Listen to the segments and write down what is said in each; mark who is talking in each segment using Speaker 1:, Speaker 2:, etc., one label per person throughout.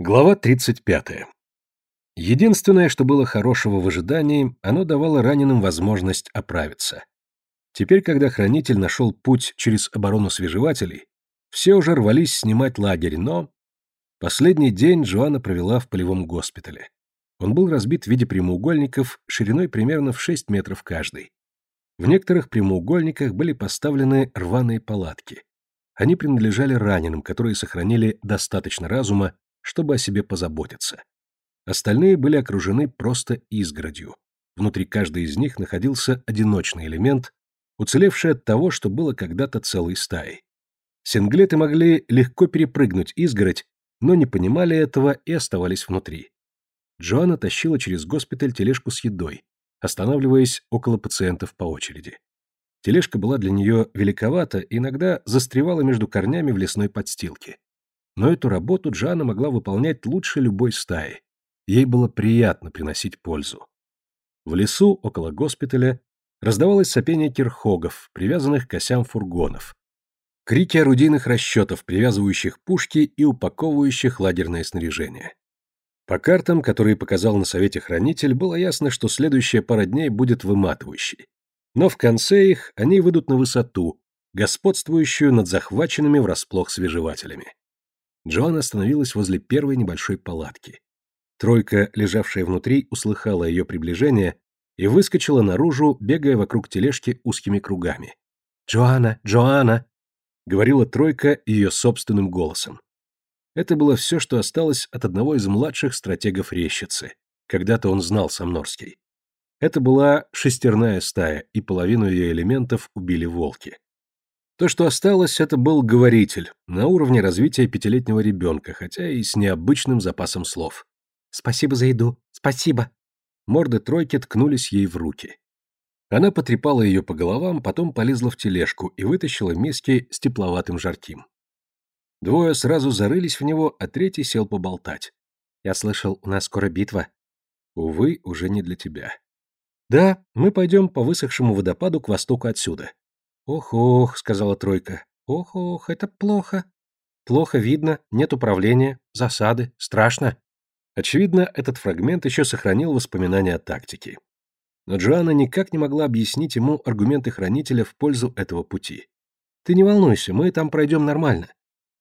Speaker 1: Глава 35. Единственное, что было хорошего в ожидании, оно давало раненым возможность оправиться. Теперь, когда хранитель нашел путь через оборону свежевателей, все уже рвались снимать лагерь, но... Последний день Джоанна провела в полевом госпитале. Он был разбит в виде прямоугольников шириной примерно в 6 метров каждый. В некоторых прямоугольниках были поставлены рваные палатки. Они принадлежали раненым, которые сохранили достаточно разума, чтобы о себе позаботиться. Остальные были окружены просто изгородью. Внутри каждой из них находился одиночный элемент, уцелевший от того, что было когда-то целой стаей. Синглеты могли легко перепрыгнуть изгородь, но не понимали этого и оставались внутри. Джоанна тащила через госпиталь тележку с едой, останавливаясь около пациентов по очереди. Тележка была для нее великовата и иногда застревала между корнями в лесной подстилке. Но эту работу Джоанна могла выполнять лучше любой стаи. Ей было приятно приносить пользу. В лесу, около госпиталя, раздавалось сопение кирхогов, привязанных к осям фургонов. Крики орудийных расчетов, привязывающих пушки и упаковывающих лагерное снаряжение. По картам, которые показал на совете хранитель, было ясно, что следующая пара дней будет выматывающей. Но в конце их они выйдут на высоту, господствующую над захваченными врасплох свежевателями. Джоан остановилась возле первой небольшой палатки. Тройка, лежавшая внутри, услыхала ее приближение и выскочила наружу, бегая вокруг тележки узкими кругами. «Джоанна! Джоанна!» — говорила тройка ее собственным голосом. Это было все, что осталось от одного из младших стратегов Рещицы. Когда-то он знал Самнорский. Это была шестерная стая, и половину ее элементов убили волки. То, что осталось, это был говоритель, на уровне развития пятилетнего ребенка, хотя и с необычным запасом слов. «Спасибо за еду, спасибо!» Морды тройки ткнулись ей в руки. Она потрепала ее по головам, потом полезла в тележку и вытащила миски с тепловатым жарким. Двое сразу зарылись в него, а третий сел поболтать. Я слышал, у нас скоро битва. Увы, уже не для тебя. Да, мы пойдем по высохшему водопаду к востоку отсюда. Ох-ох, сказала тройка. Ох-ох, это плохо. Плохо видно, нет управления, засады, страшно. Очевидно, этот фрагмент еще сохранил воспоминания о тактике. Но Джоанна никак не могла объяснить ему аргументы хранителя в пользу этого пути. Ты не волнуйся, мы там пройдем нормально.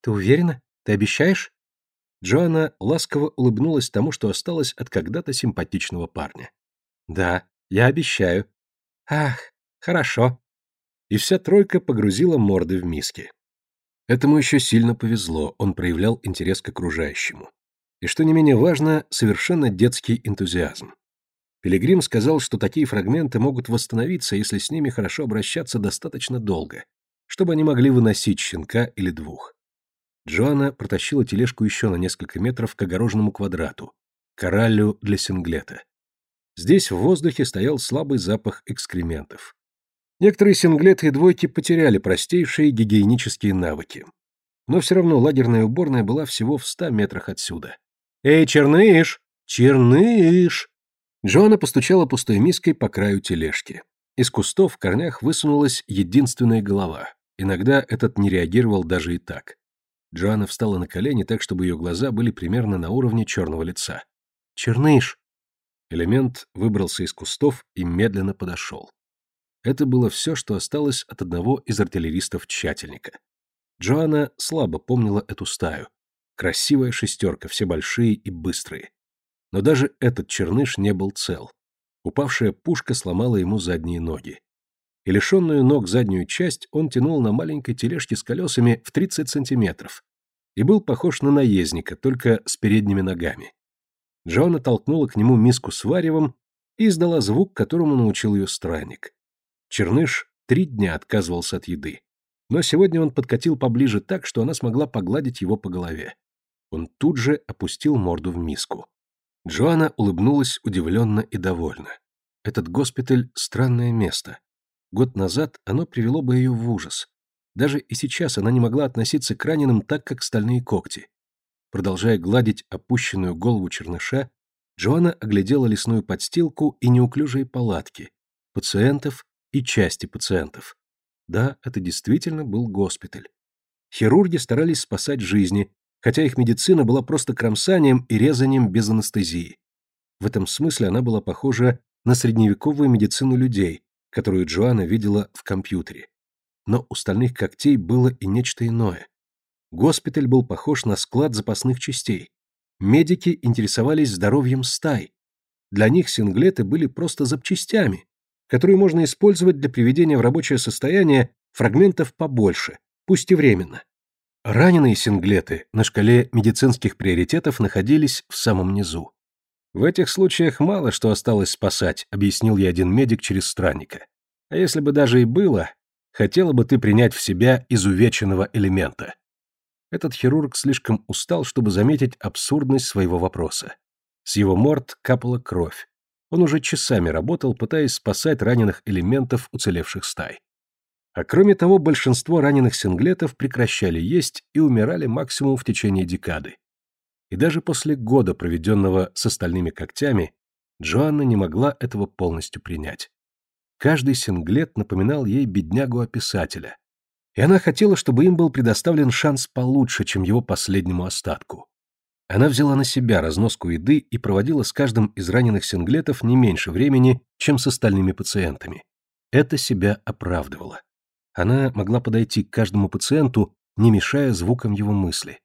Speaker 1: Ты уверена? Ты обещаешь? Джоанна ласково улыбнулась тому, что осталось от когда-то симпатичного парня. Да, я обещаю. Ах, хорошо. И вся тройка погрузила морды в миски. Этому еще сильно повезло, он проявлял интерес к окружающему. И что не менее важно, совершенно детский энтузиазм. Пилигрим сказал, что такие фрагменты могут восстановиться, если с ними хорошо обращаться достаточно долго, чтобы они могли выносить щенка или двух. Джоанна протащила тележку еще на несколько метров к огороженному квадрату, кораллю для синглета. Здесь в воздухе стоял слабый запах экскрементов. Некоторые синглеты и двойки потеряли простейшие гигиенические навыки. Но все равно лагерная уборная была всего в ста метрах отсюда. «Эй, черныш! Черныш!» Джоанна постучала пустой миской по краю тележки. Из кустов в корнях высунулась единственная голова. Иногда этот не реагировал даже и так. Джоанна встала на колени так, чтобы ее глаза были примерно на уровне черного лица. «Черныш!» Элемент выбрался из кустов и медленно подошел. Это было все, что осталось от одного из артиллеристов-тщательника. Джоанна слабо помнила эту стаю. Красивая шестерка, все большие и быстрые. Но даже этот черныш не был цел. Упавшая пушка сломала ему задние ноги и лишенную ног заднюю часть он тянул на маленькой тележке с колесами в 30 сантиметров и был похож на наездника, только с передними ногами. Джоанна толкнула к нему миску с варевом и издала звук, которому научил ее странник. Черныш три дня отказывался от еды, но сегодня он подкатил поближе так, что она смогла погладить его по голове. Он тут же опустил морду в миску. Джоанна улыбнулась удивленно и довольна. Этот госпиталь — странное место. Год назад оно привело бы ее в ужас. Даже и сейчас она не могла относиться к раненым так, как стальные когти. Продолжая гладить опущенную голову черныша, Джоанна оглядела лесную подстилку и неуклюжие палатки, пациентов и части пациентов. Да, это действительно был госпиталь. Хирурги старались спасать жизни, хотя их медицина была просто кромсанием и резанием без анестезии. В этом смысле она была похожа на средневековую медицину людей, которую Джоанна видела в компьютере. Но у стальных когтей было и нечто иное. Госпиталь был похож на склад запасных частей. Медики интересовались здоровьем стай. Для них синглеты были просто запчастями, которые можно использовать для приведения в рабочее состояние фрагментов побольше, пусть и временно. Раненые синглеты на шкале медицинских приоритетов находились в самом низу. В этих случаях мало что осталось спасать, объяснил я один медик через странника. А если бы даже и было, хотела бы ты принять в себя изувеченного элемента. Этот хирург слишком устал, чтобы заметить абсурдность своего вопроса. С его морд капала кровь. Он уже часами работал, пытаясь спасать раненых элементов уцелевших стай. А кроме того, большинство раненых синглетов прекращали есть и умирали максимум в течение декады. И даже после года, проведенного с остальными когтями, Джоанна не могла этого полностью принять. Каждый синглет напоминал ей беднягу-описателя, и она хотела, чтобы им был предоставлен шанс получше, чем его последнему остатку. Она взяла на себя разноску еды и проводила с каждым из раненых синглетов не меньше времени, чем с остальными пациентами. Это себя оправдывало. Она могла подойти к каждому пациенту, не мешая звукам его мысли.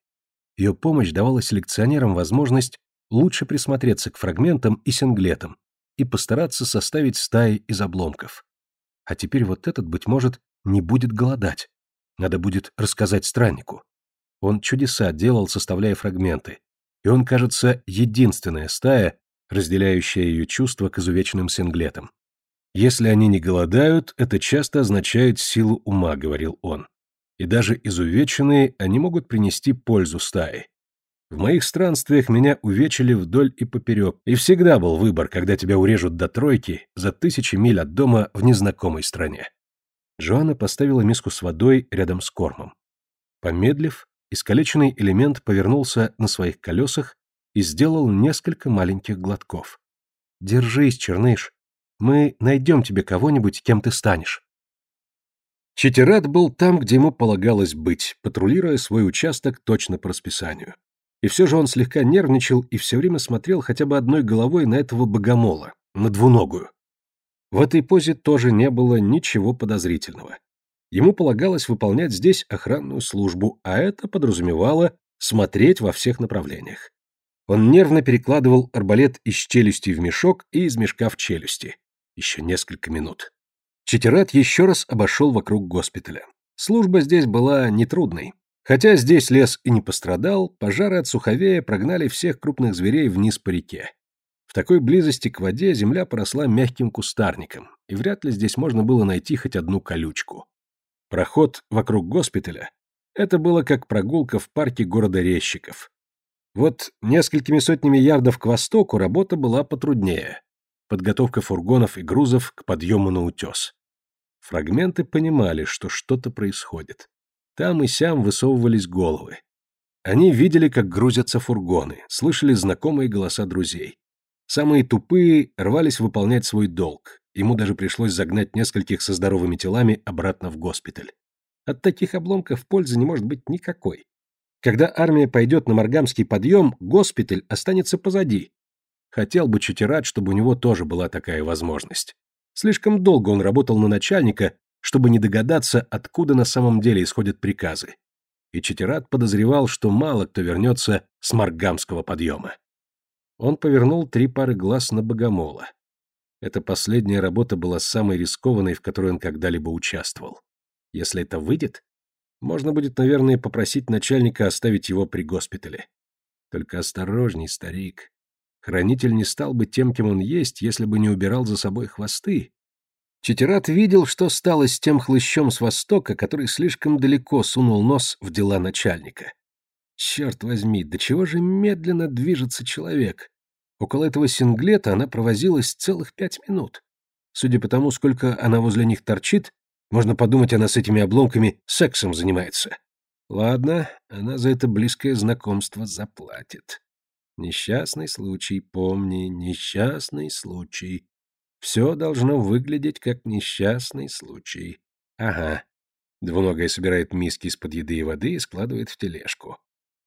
Speaker 1: Ее помощь давала селекционерам возможность лучше присмотреться к фрагментам и синглетам и постараться составить стаи из обломков. А теперь вот этот, быть может, не будет голодать. Надо будет рассказать страннику. Он чудеса делал, составляя фрагменты. И он, кажется, единственная стая, разделяющая ее чувства к изувеченным синглетам. «Если они не голодают, это часто означает силу ума», — говорил он. «И даже изувеченные они могут принести пользу стае. В моих странствиях меня увечили вдоль и поперек, и всегда был выбор, когда тебя урежут до тройки за тысячи миль от дома в незнакомой стране. Жоанна поставила миску с водой рядом с кормом. Помедлив, искалеченный элемент повернулся на своих колесах и сделал несколько маленьких глотков. «Держись, Черныш. Мы найдем тебе кого-нибудь, кем ты станешь». Читерат был там, где ему полагалось быть, патрулируя свой участок точно по расписанию. И все же он слегка нервничал и все время смотрел хотя бы одной головой на этого богомола, на двуногую. В этой позе тоже не было ничего подозрительного. Ему полагалось выполнять здесь охранную службу, а это подразумевало смотреть во всех направлениях. Он нервно перекладывал арбалет из челюсти в мешок и из мешка в челюсти. Еще несколько минут. Читерат еще раз обошел вокруг госпиталя. Служба здесь была нетрудной. Хотя здесь лес и не пострадал, пожары от суховея прогнали всех крупных зверей вниз по реке. В такой близости к воде земля поросла мягким кустарником, и вряд ли здесь можно было найти хоть одну колючку. Проход вокруг госпиталя — это было как прогулка в парке города Резчиков. Вот несколькими сотнями ярдов к востоку работа была потруднее. Подготовка фургонов и грузов к подъему на утес. Фрагменты понимали, что что-то происходит. Там и сям высовывались головы. Они видели, как грузятся фургоны, слышали знакомые голоса друзей. Самые тупые рвались выполнять свой долг. Ему даже пришлось загнать нескольких со здоровыми телами обратно в госпиталь. От таких обломков пользы не может быть никакой. Когда армия пойдет на Маргамский подъем, госпиталь останется позади. Хотел бы Читерат, чтобы у него тоже была такая возможность. Слишком долго он работал на начальника, чтобы не догадаться, откуда на самом деле исходят приказы. И Читерат подозревал, что мало кто вернется с Маргамского подъема. Он повернул три пары глаз на Богомола. Эта последняя работа была самой рискованной, в которой он когда-либо участвовал. Если это выйдет, можно будет, наверное, попросить начальника оставить его при госпитале. Только осторожней, старик. Хранитель не стал бы тем, кем он есть, если бы не убирал за собой хвосты. Читерат видел, что стало с тем хлыщом с востока, который слишком далеко сунул нос в дела начальника. Черт возьми, до чего же медленно движется человек? Около этого синглета она провозилась целых пять минут. Судя по тому, сколько она возле них торчит, можно подумать, она с этими обломками сексом занимается. Ладно, она за это близкое знакомство заплатит. Несчастный случай, помни, несчастный случай. Все должно выглядеть как несчастный случай. Ага. Двуногая собирает миски из-под еды и воды и складывает в тележку.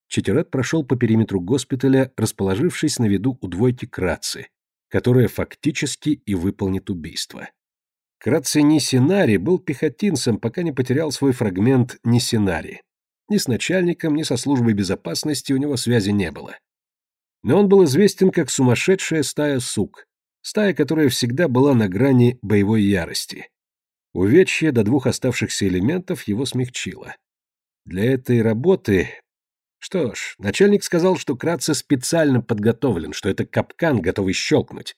Speaker 1: Читерат прошел по периметру госпиталя, расположившись на виду у двойки Крацы, которая фактически и выполнит убийство. Кратце Нисинари был пехотинцем, пока не потерял свой фрагмент Нисинари. Ни с начальником, ни со службой безопасности у него связи не было. Но он был известен как сумасшедшая стая сук, стая, которая всегда была на грани боевой ярости. Увечье до двух оставшихся элементов его смягчило. Для этой работы... Что ж, начальник сказал, что Кратце специально подготовлен, что это капкан, готовый щелкнуть.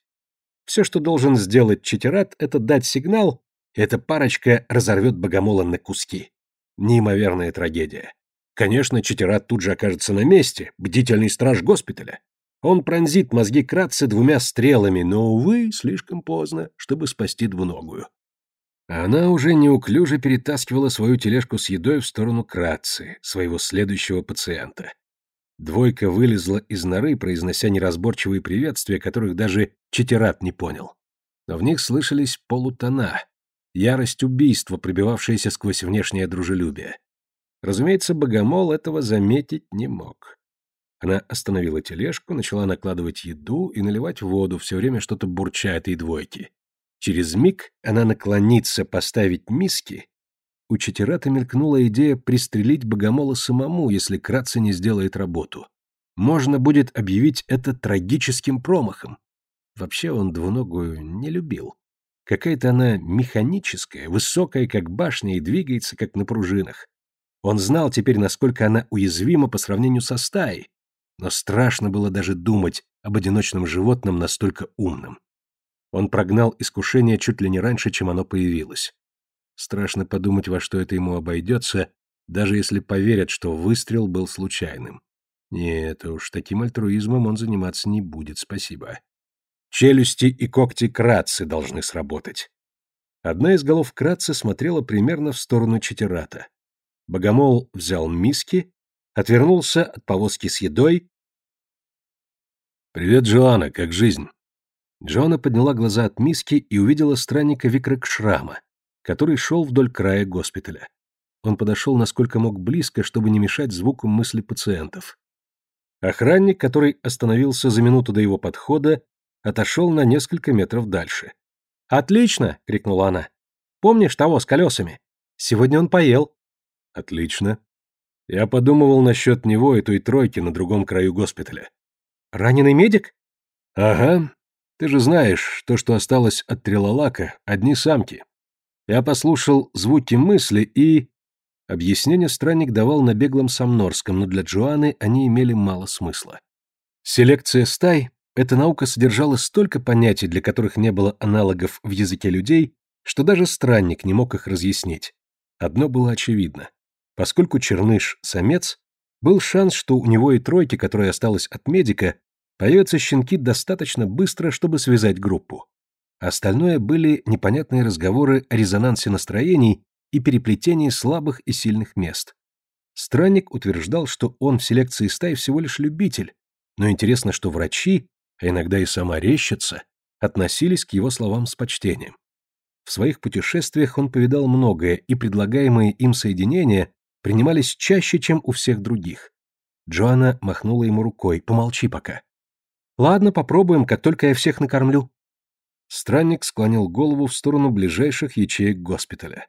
Speaker 1: Все, что должен сделать Читерат, это дать сигнал, и эта парочка разорвет богомола на куски. Неимоверная трагедия. Конечно, Читерат тут же окажется на месте, бдительный страж госпиталя. Он пронзит мозги Кратце двумя стрелами, но, увы, слишком поздно, чтобы спасти двуногую. Она уже неуклюже перетаскивала свою тележку с едой в сторону Кратцы, своего следующего пациента. Двойка вылезла из норы, произнося неразборчивые приветствия, которых даже Читерат не понял. Но в них слышались полутона, ярость убийства, пробивавшаяся сквозь внешнее дружелюбие. Разумеется, богомол этого заметить не мог. Она остановила тележку, начала накладывать еду и наливать воду, все время что-то бурча этой двойки. Через миг она наклонится поставить миски. У Читерата мелькнула идея пристрелить богомола самому, если Кратце не сделает работу. Можно будет объявить это трагическим промахом. Вообще он двуногую не любил. Какая-то она механическая, высокая, как башня, и двигается, как на пружинах. Он знал теперь, насколько она уязвима по сравнению со стаей, но страшно было даже думать об одиночном животном настолько умном. Он прогнал искушение чуть ли не раньше, чем оно появилось. Страшно подумать, во что это ему обойдется, даже если поверят, что выстрел был случайным. Нет уж, таким альтруизмом он заниматься не будет, спасибо. Челюсти и когти Кратцы должны сработать. Одна из голов Кратцы смотрела примерно в сторону Читерата. Богомол взял миски, отвернулся от повозки с едой. «Привет, Джоанна, как жизнь?» Джоанна подняла глаза от миски и увидела странника Викракшрама, который шел вдоль края госпиталя. Он подошел насколько мог близко, чтобы не мешать звуку мысли пациентов. Охранник, который остановился за минуту до его подхода, отошел на несколько метров дальше. «Отлично!» — крикнула она. «Помнишь того с колесами? Сегодня он поел». «Отлично. Я подумывал насчет него и той тройки на другом краю госпиталя». «Раненый медик?» «Ага, ты же знаешь, то, что осталось от Трелалака, одни самки. Я послушал звуки мысли и... Объяснение странник давал на беглом самнорском, но для Джоаны они имели мало смысла. Селекция стай — эта наука содержала столько понятий, для которых не было аналогов в языке людей, что даже странник не мог их разъяснить. Одно было очевидно. Поскольку Черныш — самец, был шанс, что у него и тройки, которая осталась от медика, Появятся щенки достаточно быстро, чтобы связать группу. Остальное были непонятные разговоры о резонансе настроений и переплетении слабых и сильных мест. Странник утверждал, что он в селекции стай всего лишь любитель, но интересно, что врачи, а иногда и сама рещица, относились к его словам с почтением. В своих путешествиях он повидал многое, и предлагаемые им соединения принимались чаще, чем у всех других. Джоанна махнула ему рукой, помолчи пока. Ладно, попробуем, как только я всех накормлю. Странник склонил голову в сторону ближайших ячеек госпиталя.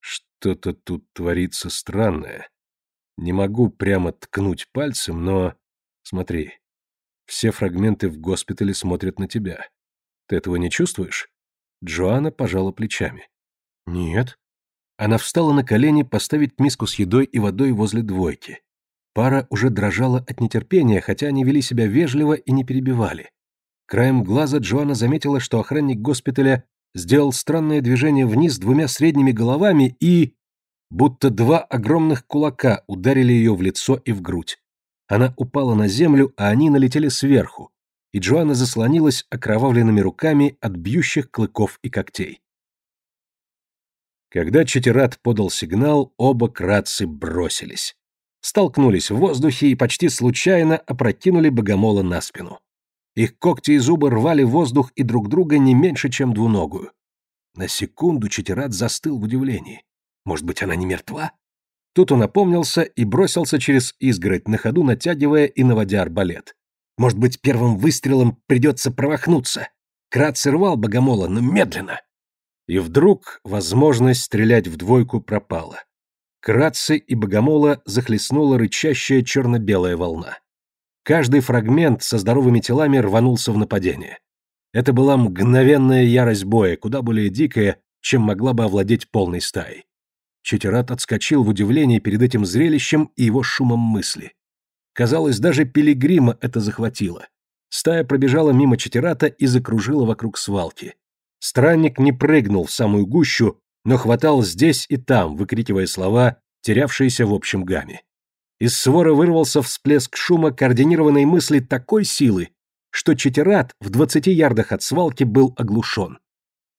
Speaker 1: Что-то тут творится странное. Не могу прямо ткнуть пальцем, но... Смотри, все фрагменты в госпитале смотрят на тебя. Ты этого не чувствуешь? Джоанна пожала плечами. Нет. Она встала на колени поставить миску с едой и водой возле двойки. Пара уже дрожала от нетерпения, хотя они вели себя вежливо и не перебивали. Краем глаза Джоанна заметила, что охранник госпиталя сделал странное движение вниз двумя средними головами и... Будто два огромных кулака ударили ее в лицо и в грудь. Она упала на землю, а они налетели сверху, и Джоанна заслонилась окровавленными руками от бьющих клыков и когтей. Когда Четират подал сигнал, оба кратцы бросились столкнулись в воздухе и почти случайно опрокинули богомола на спину. Их когти и зубы рвали воздух и друг друга не меньше, чем двуногую. На секунду Четират застыл в удивлении. Может быть, она не мертва? Тут он опомнился и бросился через изгородь, на ходу натягивая и наводя арбалет. Может быть, первым выстрелом придется промахнуться. Крат сорвал богомола, но медленно. И вдруг возможность стрелять в двойку пропала. Кратцы и богомола захлестнула рычащая черно-белая волна. Каждый фрагмент со здоровыми телами рванулся в нападение. Это была мгновенная ярость боя, куда более дикая, чем могла бы овладеть полной стаей. Читерат отскочил в удивлении перед этим зрелищем и его шумом мысли. Казалось, даже пилигрима это захватило. Стая пробежала мимо Читерата и закружила вокруг свалки. Странник не прыгнул в самую гущу, но хватал здесь и там, выкрикивая слова, терявшиеся в общем гамме. Из свора вырвался всплеск шума координированной мысли такой силы, что Читерат в двадцати ярдах от свалки был оглушен.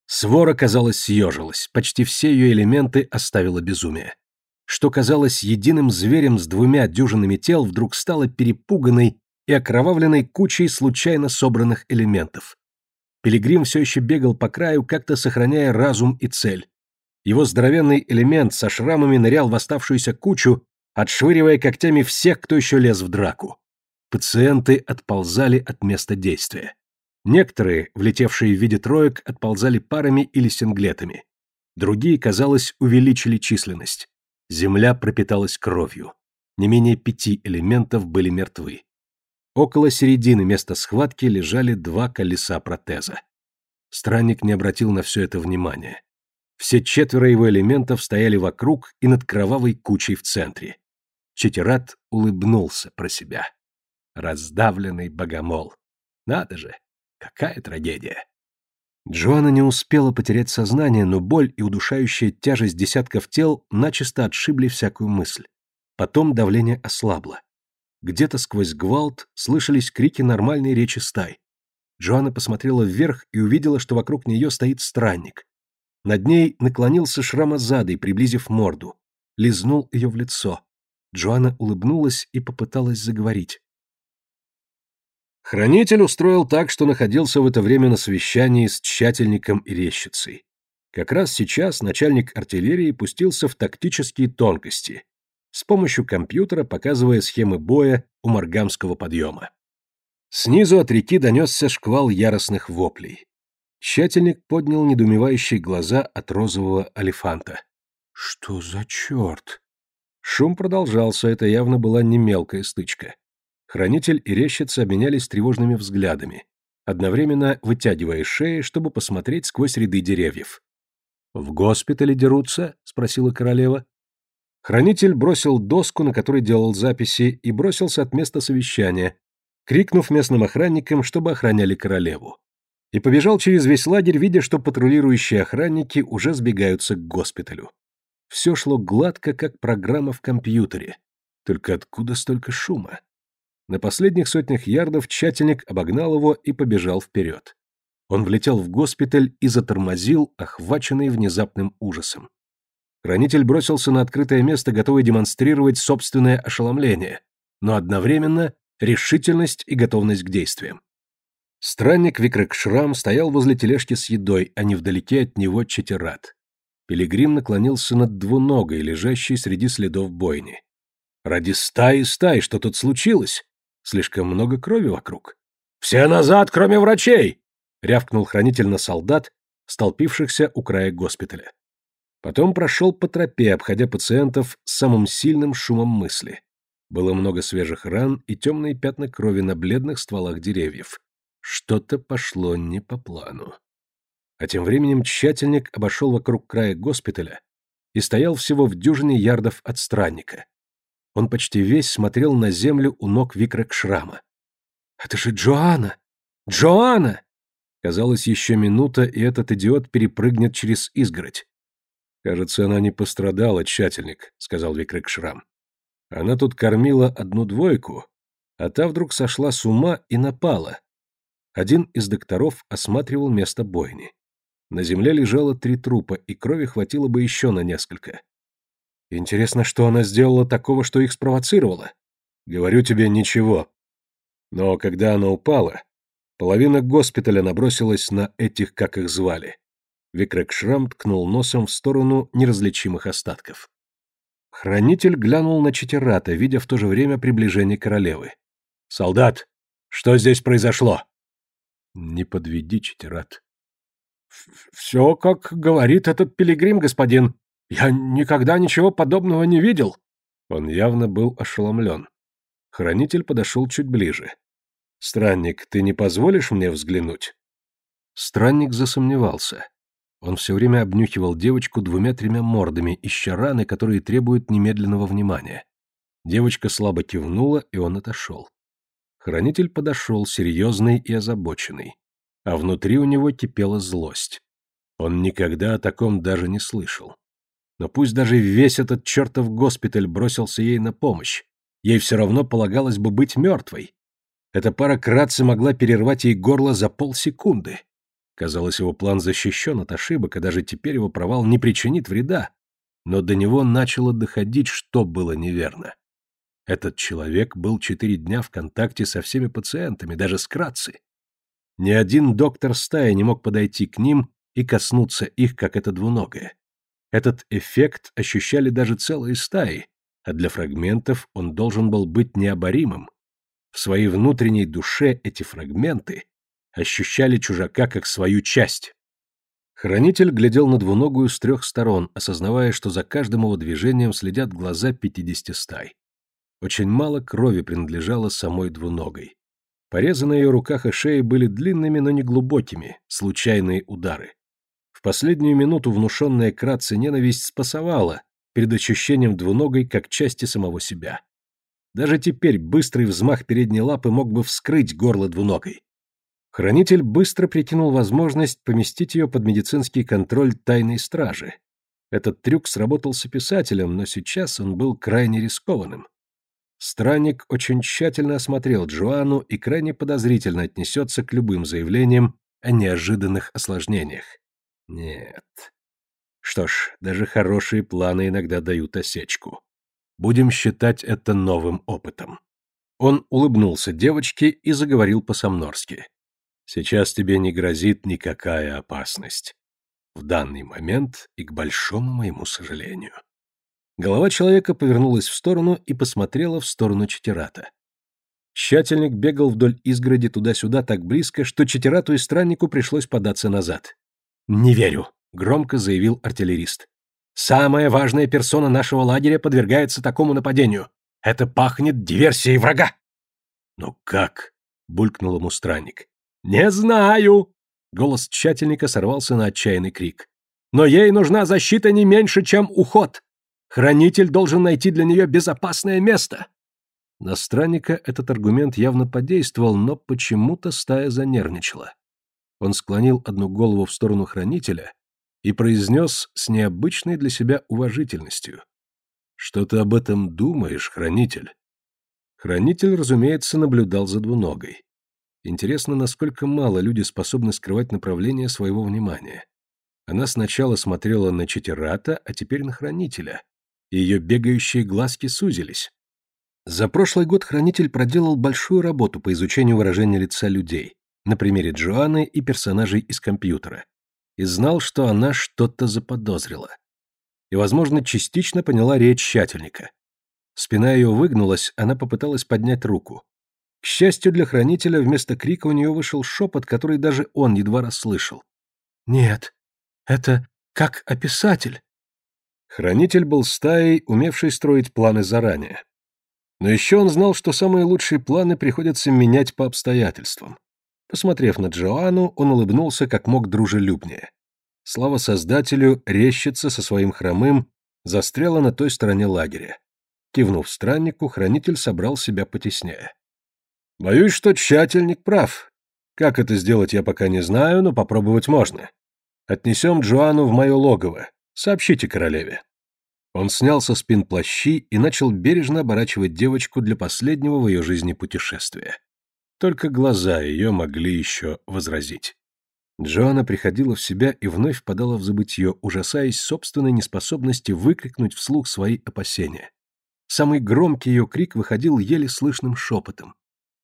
Speaker 1: Свора, казалось, съежилась, почти все ее элементы оставило безумие. Что казалось единым зверем с двумя дюжинами тел, вдруг стало перепуганной и окровавленной кучей случайно собранных элементов. Пилигрим все еще бегал по краю, как-то сохраняя разум и цель. Его здоровенный элемент со шрамами нырял в оставшуюся кучу, отшвыривая когтями всех, кто еще лез в драку. Пациенты отползали от места действия. Некоторые, влетевшие в виде троек, отползали парами или синглетами. Другие, казалось, увеличили численность. Земля пропиталась кровью. Не менее пяти элементов были мертвы. Около середины места схватки лежали два колеса протеза. Странник не обратил на все это внимания. Все четверо его элементов стояли вокруг и над кровавой кучей в центре. Четерат улыбнулся про себя. Раздавленный богомол. Надо же, Какая трагедия! Джоанна не успела потерять сознание, но боль и удушающая тяжесть десятков тел начисто отшибли всякую мысль. Потом давление ослабло. Где-то сквозь гвалт слышались крики нормальной речи стай. Джоанна посмотрела вверх и увидела, что вокруг нее стоит странник. Над ней наклонился шрамозадый, приблизив морду. Лизнул ее в лицо. Джоанна улыбнулась и попыталась заговорить. Хранитель устроил так, что находился в это время на совещании с тщательником и резчицей. Как раз сейчас начальник артиллерии пустился в тактические тонкости, с помощью компьютера показывая схемы боя у Маргамского подъема. Снизу от реки донесся шквал яростных воплей. Тщательник поднял недоумевающие глаза от розового алифанта. «Что за черт?» Шум продолжался, это явно была не мелкая стычка. Хранитель и резчица обменялись тревожными взглядами, одновременно вытягивая шеи, чтобы посмотреть сквозь ряды деревьев. «В госпитале дерутся?» — спросила королева. Хранитель бросил доску, на которой делал записи, и бросился от места совещания, крикнув местным охранникам, чтобы охраняли королеву. И побежал через весь лагерь, видя, что патрулирующие охранники уже сбегаются к госпиталю. Все шло гладко, как программа в компьютере. Только откуда столько шума? На последних сотнях ярдов тщательник обогнал его и побежал вперед. Он влетел в госпиталь и затормозил, охваченный внезапным ужасом. Хранитель бросился на открытое место, готовый демонстрировать собственное ошеломление, но одновременно решительность и готовность к действиям. Странник Викрек Шрам стоял возле тележки с едой, а не вдалеке от него Четерат. Пилигрим наклонился над двуногой, лежащей среди следов бойни. «Ради стаи стаи, что тут случилось?» Слишком много крови вокруг. «Все назад, кроме врачей!» — рявкнул хранитель на солдат, столпившихся у края госпиталя. Потом прошел по тропе, обходя пациентов с самым сильным шумом мысли. Было много свежих ран и темные пятна крови на бледных стволах деревьев. Что-то пошло не по плану. А тем временем тщательник обошел вокруг края госпиталя и стоял всего в дюжине ярдов от странника. Он почти весь смотрел на землю у ног Викрак Шрама. «Это же Джоанна! Джоанна!» Казалось, еще минута, и этот идиот перепрыгнет через изгородь. «Кажется, она не пострадала, тщательник», — сказал Викрак Шрам. «Она тут кормила одну двойку, а та вдруг сошла с ума и напала. Один из докторов осматривал место бойни. На земле лежало три трупа, и крови хватило бы еще на несколько. Интересно, что она сделала такого, что их спровоцировала? Говорю тебе, ничего. Но когда она упала, половина госпиталя набросилась на этих, как их звали. Викрек Шрам ткнул носом в сторону неразличимых остатков. Хранитель глянул на Читерата, видя в то же время приближение королевы. «Солдат, что здесь произошло?» «Не подведи, Читерат». «Все, как говорит этот пилигрим, господин. Я никогда ничего подобного не видел». Он явно был ошеломлен. Хранитель подошел чуть ближе. «Странник, ты не позволишь мне взглянуть?» Странник засомневался. Он все время обнюхивал девочку двумя-тремя мордами, ища раны, которые требуют немедленного внимания. Девочка слабо кивнула, и он отошел. Хранитель подошел, серьезный и озабоченный. А внутри у него кипела злость. Он никогда о таком даже не слышал. Но пусть даже весь этот чертов госпиталь бросился ей на помощь, ей все равно полагалось бы быть мертвой. Эта пара кратце могла перервать ей горло за полсекунды. Казалось, его план защищен от ошибок, и даже теперь его провал не причинит вреда. Но до него начало доходить, что было неверно. Этот человек был четыре дня в контакте со всеми пациентами, даже с Кратци. Ни один доктор стаи не мог подойти к ним и коснуться их, как это двуногое. Этот эффект ощущали даже целые стаи, а для фрагментов он должен был быть необоримым. В своей внутренней душе эти фрагменты ощущали чужака как свою часть. Хранитель глядел на двуногую с трех сторон, осознавая, что за каждым его движением следят глаза пятидесяти стай. Очень мало крови принадлежало самой двуногой. Порезы на ее руках и шее были длинными, но не глубокими, случайные удары. В последнюю минуту внушенная кратце ненависть спасовала перед ощущением двуногой как части самого себя. Даже теперь быстрый взмах передней лапы мог бы вскрыть горло двуногой. Хранитель быстро прикинул возможность поместить ее под медицинский контроль тайной стражи. Этот трюк сработал с описателем, но сейчас он был крайне рискованным. Странник очень тщательно осмотрел Джоанну и крайне подозрительно отнесется к любым заявлениям о неожиданных осложнениях. Нет. Что ж, даже хорошие планы иногда дают осечку. Будем считать это новым опытом. Он улыбнулся девочке и заговорил по-самнорски. Сейчас тебе не грозит никакая опасность. В данный момент и к большому моему сожалению. Голова человека повернулась в сторону и посмотрела в сторону Читерата. Тщательник бегал вдоль изгороди туда-сюда так близко, что Читерату и страннику пришлось податься назад. «Не верю», — громко заявил артиллерист. «Самая важная персона нашего лагеря подвергается такому нападению. Это пахнет диверсией врага». «Но как?» — булькнул ему странник. «Не знаю!» Голос тщательника сорвался на отчаянный крик. «Но ей нужна защита не меньше, чем уход. Хранитель должен найти для нее безопасное место». На странника этот аргумент явно подействовал, но почему-то стая занервничала. Он склонил одну голову в сторону хранителя и произнес с необычной для себя уважительностью. «Что ты об этом думаешь, хранитель?» Хранитель, разумеется, наблюдал за двуногой. Интересно, насколько мало люди способны скрывать направление своего внимания. Она сначала смотрела на Четирата, а теперь на Хранителя. Ее бегающие глазки сузились. За прошлый год Хранитель проделал большую работу по изучению выражения лица людей, на примере Джоанны и персонажей из компьютера, и знал, что она что-то заподозрила. И, возможно, частично поняла речь тщательника. Спина ее выгнулась, она попыталась поднять руку. К счастью для хранителя, вместо крика у нее вышел шепот, который даже он едва расслышал. «Нет, это как описатель». Хранитель был стаей, умевшей строить планы заранее. Но еще он знал, что самые лучшие планы приходится менять по обстоятельствам. Посмотрев на Джоанну, он улыбнулся как мог дружелюбнее. Слава Создателю, рещица со своим хромым застряла на той стороне лагеря. Кивнув страннику, хранитель собрал себя потеснее. Боюсь, что тщательник прав. Как это сделать, я пока не знаю, но попробовать можно. Отнесем Джоанну в мое логово. Сообщите королеве. Он снял со спин плащи и начал бережно оборачивать девочку для последнего в ее жизни путешествия. Только глаза ее могли еще возразить. Джоанна приходила в себя и вновь впадала в забытье, ужасаясь собственной неспособности выкрикнуть вслух свои опасения. Самый громкий ее крик выходил еле слышным шепотом.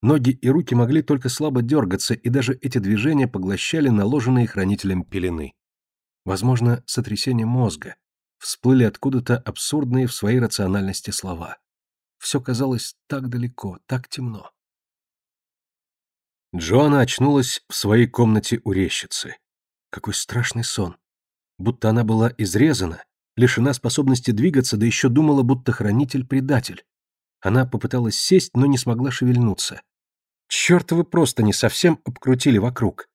Speaker 1: Ноги и руки могли только слабо дергаться, и даже эти движения поглощали наложенные хранителем пелены. Возможно, сотрясение мозга, всплыли откуда-то абсурдные в своей рациональности слова. Все казалось так далеко, так темно. Джоанна очнулась в своей комнате у рещицы. Какой страшный сон. Будто она была изрезана, лишена способности двигаться, да еще думала, будто хранитель предатель. Она попыталась сесть, но не смогла шевельнуться. Чертовы просто не совсем обкрутили вокруг.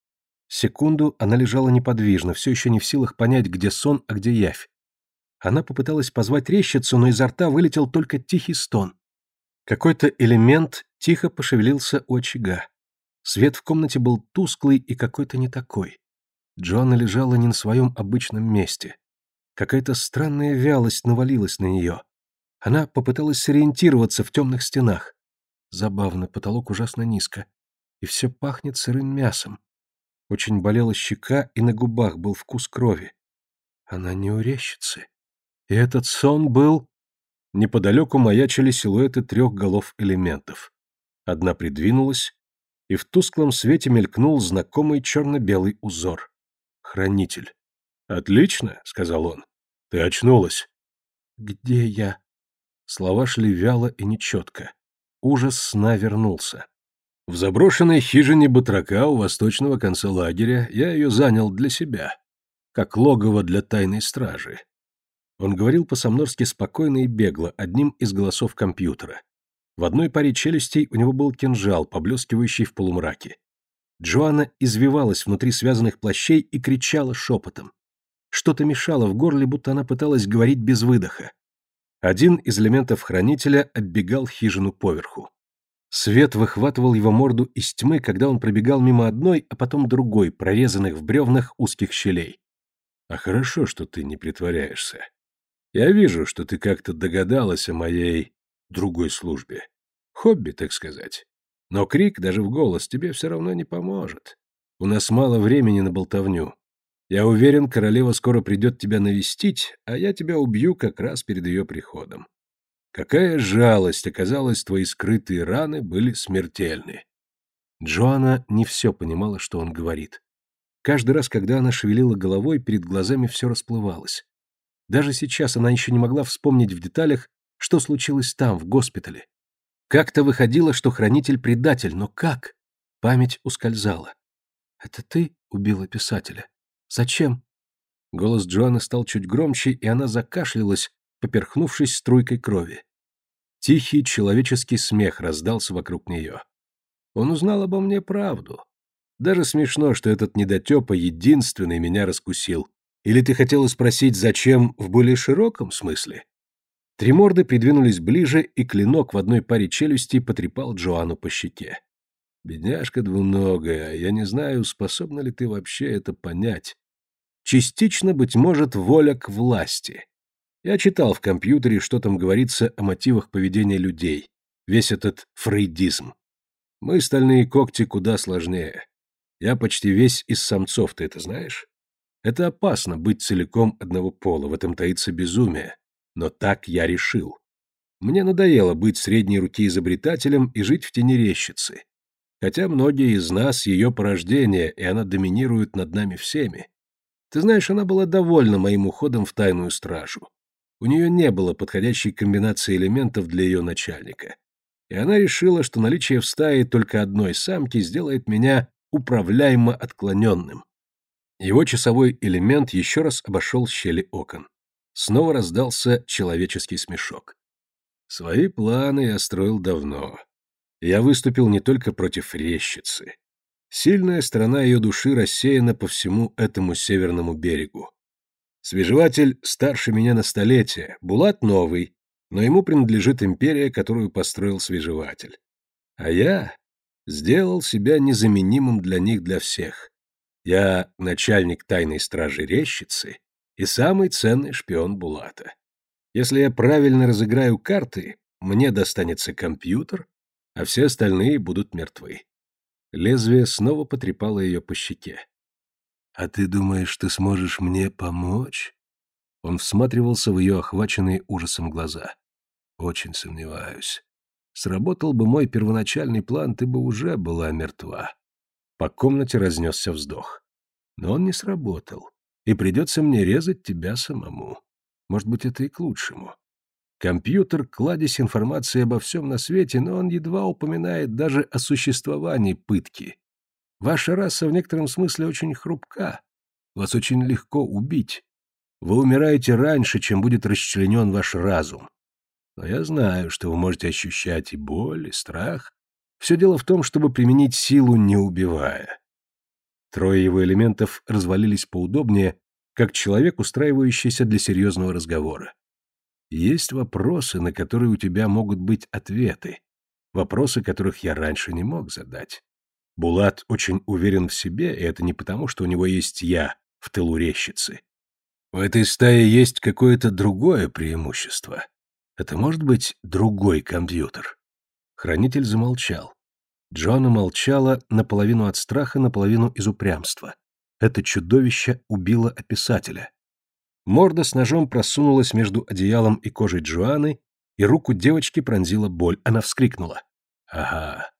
Speaker 1: Секунду она лежала неподвижно, все еще не в силах понять, где сон, а где явь. Она попыталась позвать рещицу, но изо рта вылетел только тихий стон. Какой-то элемент тихо пошевелился у очага. Свет в комнате был тусклый и какой-то не такой. Джоанна лежала не на своем обычном месте. Какая-то странная вялость навалилась на нее. Она попыталась сориентироваться в темных стенах. Забавно, потолок ужасно низко. И все пахнет сырым мясом. Очень болела щека, и на губах был вкус крови. Она не урещится. И этот сон был... Неподалеку маячили силуэты трех голов элементов. Одна придвинулась, и в тусклом свете мелькнул знакомый черно-белый узор. Хранитель. «Отлично», — сказал он. «Ты очнулась». «Где я?» Слова шли вяло и нечетко. Ужас сна вернулся. В заброшенной хижине батрака у восточного конца лагеря я ее занял для себя, как логово для тайной стражи. Он говорил по-самнорски спокойно и бегло, одним из голосов компьютера. В одной паре челюстей у него был кинжал, поблескивающий в полумраке. Джоанна извивалась внутри связанных плащей и кричала шепотом. Что-то мешало в горле, будто она пыталась говорить без выдоха. Один из элементов хранителя оббегал хижину поверху. Свет выхватывал его морду из тьмы, когда он пробегал мимо одной, а потом другой, прорезанных в бревнах узких щелей. «А хорошо, что ты не притворяешься. Я вижу, что ты как-то догадалась о моей другой службе. Хобби, так сказать. Но крик даже в голос тебе все равно не поможет. У нас мало времени на болтовню. Я уверен, королева скоро придет тебя навестить, а я тебя убью как раз перед ее приходом. Какая жалость, оказалось, твои скрытые раны были смертельны. Джоанна не все понимала, что он говорит. Каждый раз, когда она шевелила головой, перед глазами все расплывалось. Даже сейчас она еще не могла вспомнить в деталях, что случилось там, в госпитале. Как-то выходило, что хранитель предатель, но как? Память ускользала. «Это ты убила писателя? Зачем?» Голос Джоанны стал чуть громче, и она закашлялась, поперхнувшись струйкой крови. Тихий человеческий смех раздался вокруг нее. Он узнал обо мне правду. Даже смешно, что этот недотепа единственный меня раскусил. Или ты хотела спросить, зачем в более широком смысле? Три морды придвинулись ближе, и клинок в одной паре челюстей потрепал Джоанну по щеке. «Бедняжка двуногая, я не знаю, способна ли ты вообще это понять. Частично, быть может, воля к власти. Я читал в компьютере, что там говорится о мотивах поведения людей. Весь этот фрейдизм. Мы, стальные когти, куда сложнее. Я почти весь из самцов, ты это знаешь? Это опасно быть целиком одного пола, в этом таится безумие. Но так я решил. Мне надоело быть средней руки изобретателем и жить в тени рещицы. Хотя многие из нас ее порождение, и она доминирует над нами всеми. Ты знаешь, она была довольна моим уходом в тайную стражу. У нее не было подходящей комбинации элементов для ее начальника. И она решила, что наличие в стае только одной самки сделает меня управляемо отклоненным. Его часовой элемент еще раз обошел щели окон. Снова раздался человеческий смешок. Свои планы я строил давно. Я выступил не только против рещицы. Сильная сторона ее души рассеяна по всему этому северному берегу. Свежеватель старше меня на столетие, Булат новый, но ему принадлежит империя, которую построил свежеватель. А я сделал себя незаменимым для них для всех. Я начальник тайной стражи Рещицы и самый ценный шпион Булата. Если я правильно разыграю карты, мне достанется компьютер, а все остальные будут мертвы. Лезвие снова потрепало ее по щеке. «А ты думаешь, ты сможешь мне помочь?» Он всматривался в ее охваченные ужасом глаза. «Очень сомневаюсь. Сработал бы мой первоначальный план, ты бы уже была мертва». По комнате разнесся вздох. Но он не сработал и придется мне резать тебя самому. Может быть, это и к лучшему. Компьютер — кладезь информации обо всем на свете, но он едва упоминает даже о существовании пытки. Ваша раса в некотором смысле очень хрупка. Вас очень легко убить. Вы умираете раньше, чем будет расчленен ваш разум. Но я знаю, что вы можете ощущать и боль, и страх. Все дело в том, чтобы применить силу, не убивая. Трое его элементов развалились поудобнее, как человек, устраивающийся для серьезного разговора. Есть вопросы, на которые у тебя могут быть ответы. Вопросы, которых я раньше не мог задать. Булат очень уверен в себе, и это не потому, что у него есть я в тылу рещицы. В этой стае есть какое-то другое преимущество. Это может быть другой компьютер. Хранитель замолчал. Джоанна молчала наполовину от страха, наполовину из упрямства. Это чудовище убило описателя. Морда с ножом просунулась между одеялом и кожей Джоанны, и руку девочки пронзила боль. Она вскрикнула. «Ага».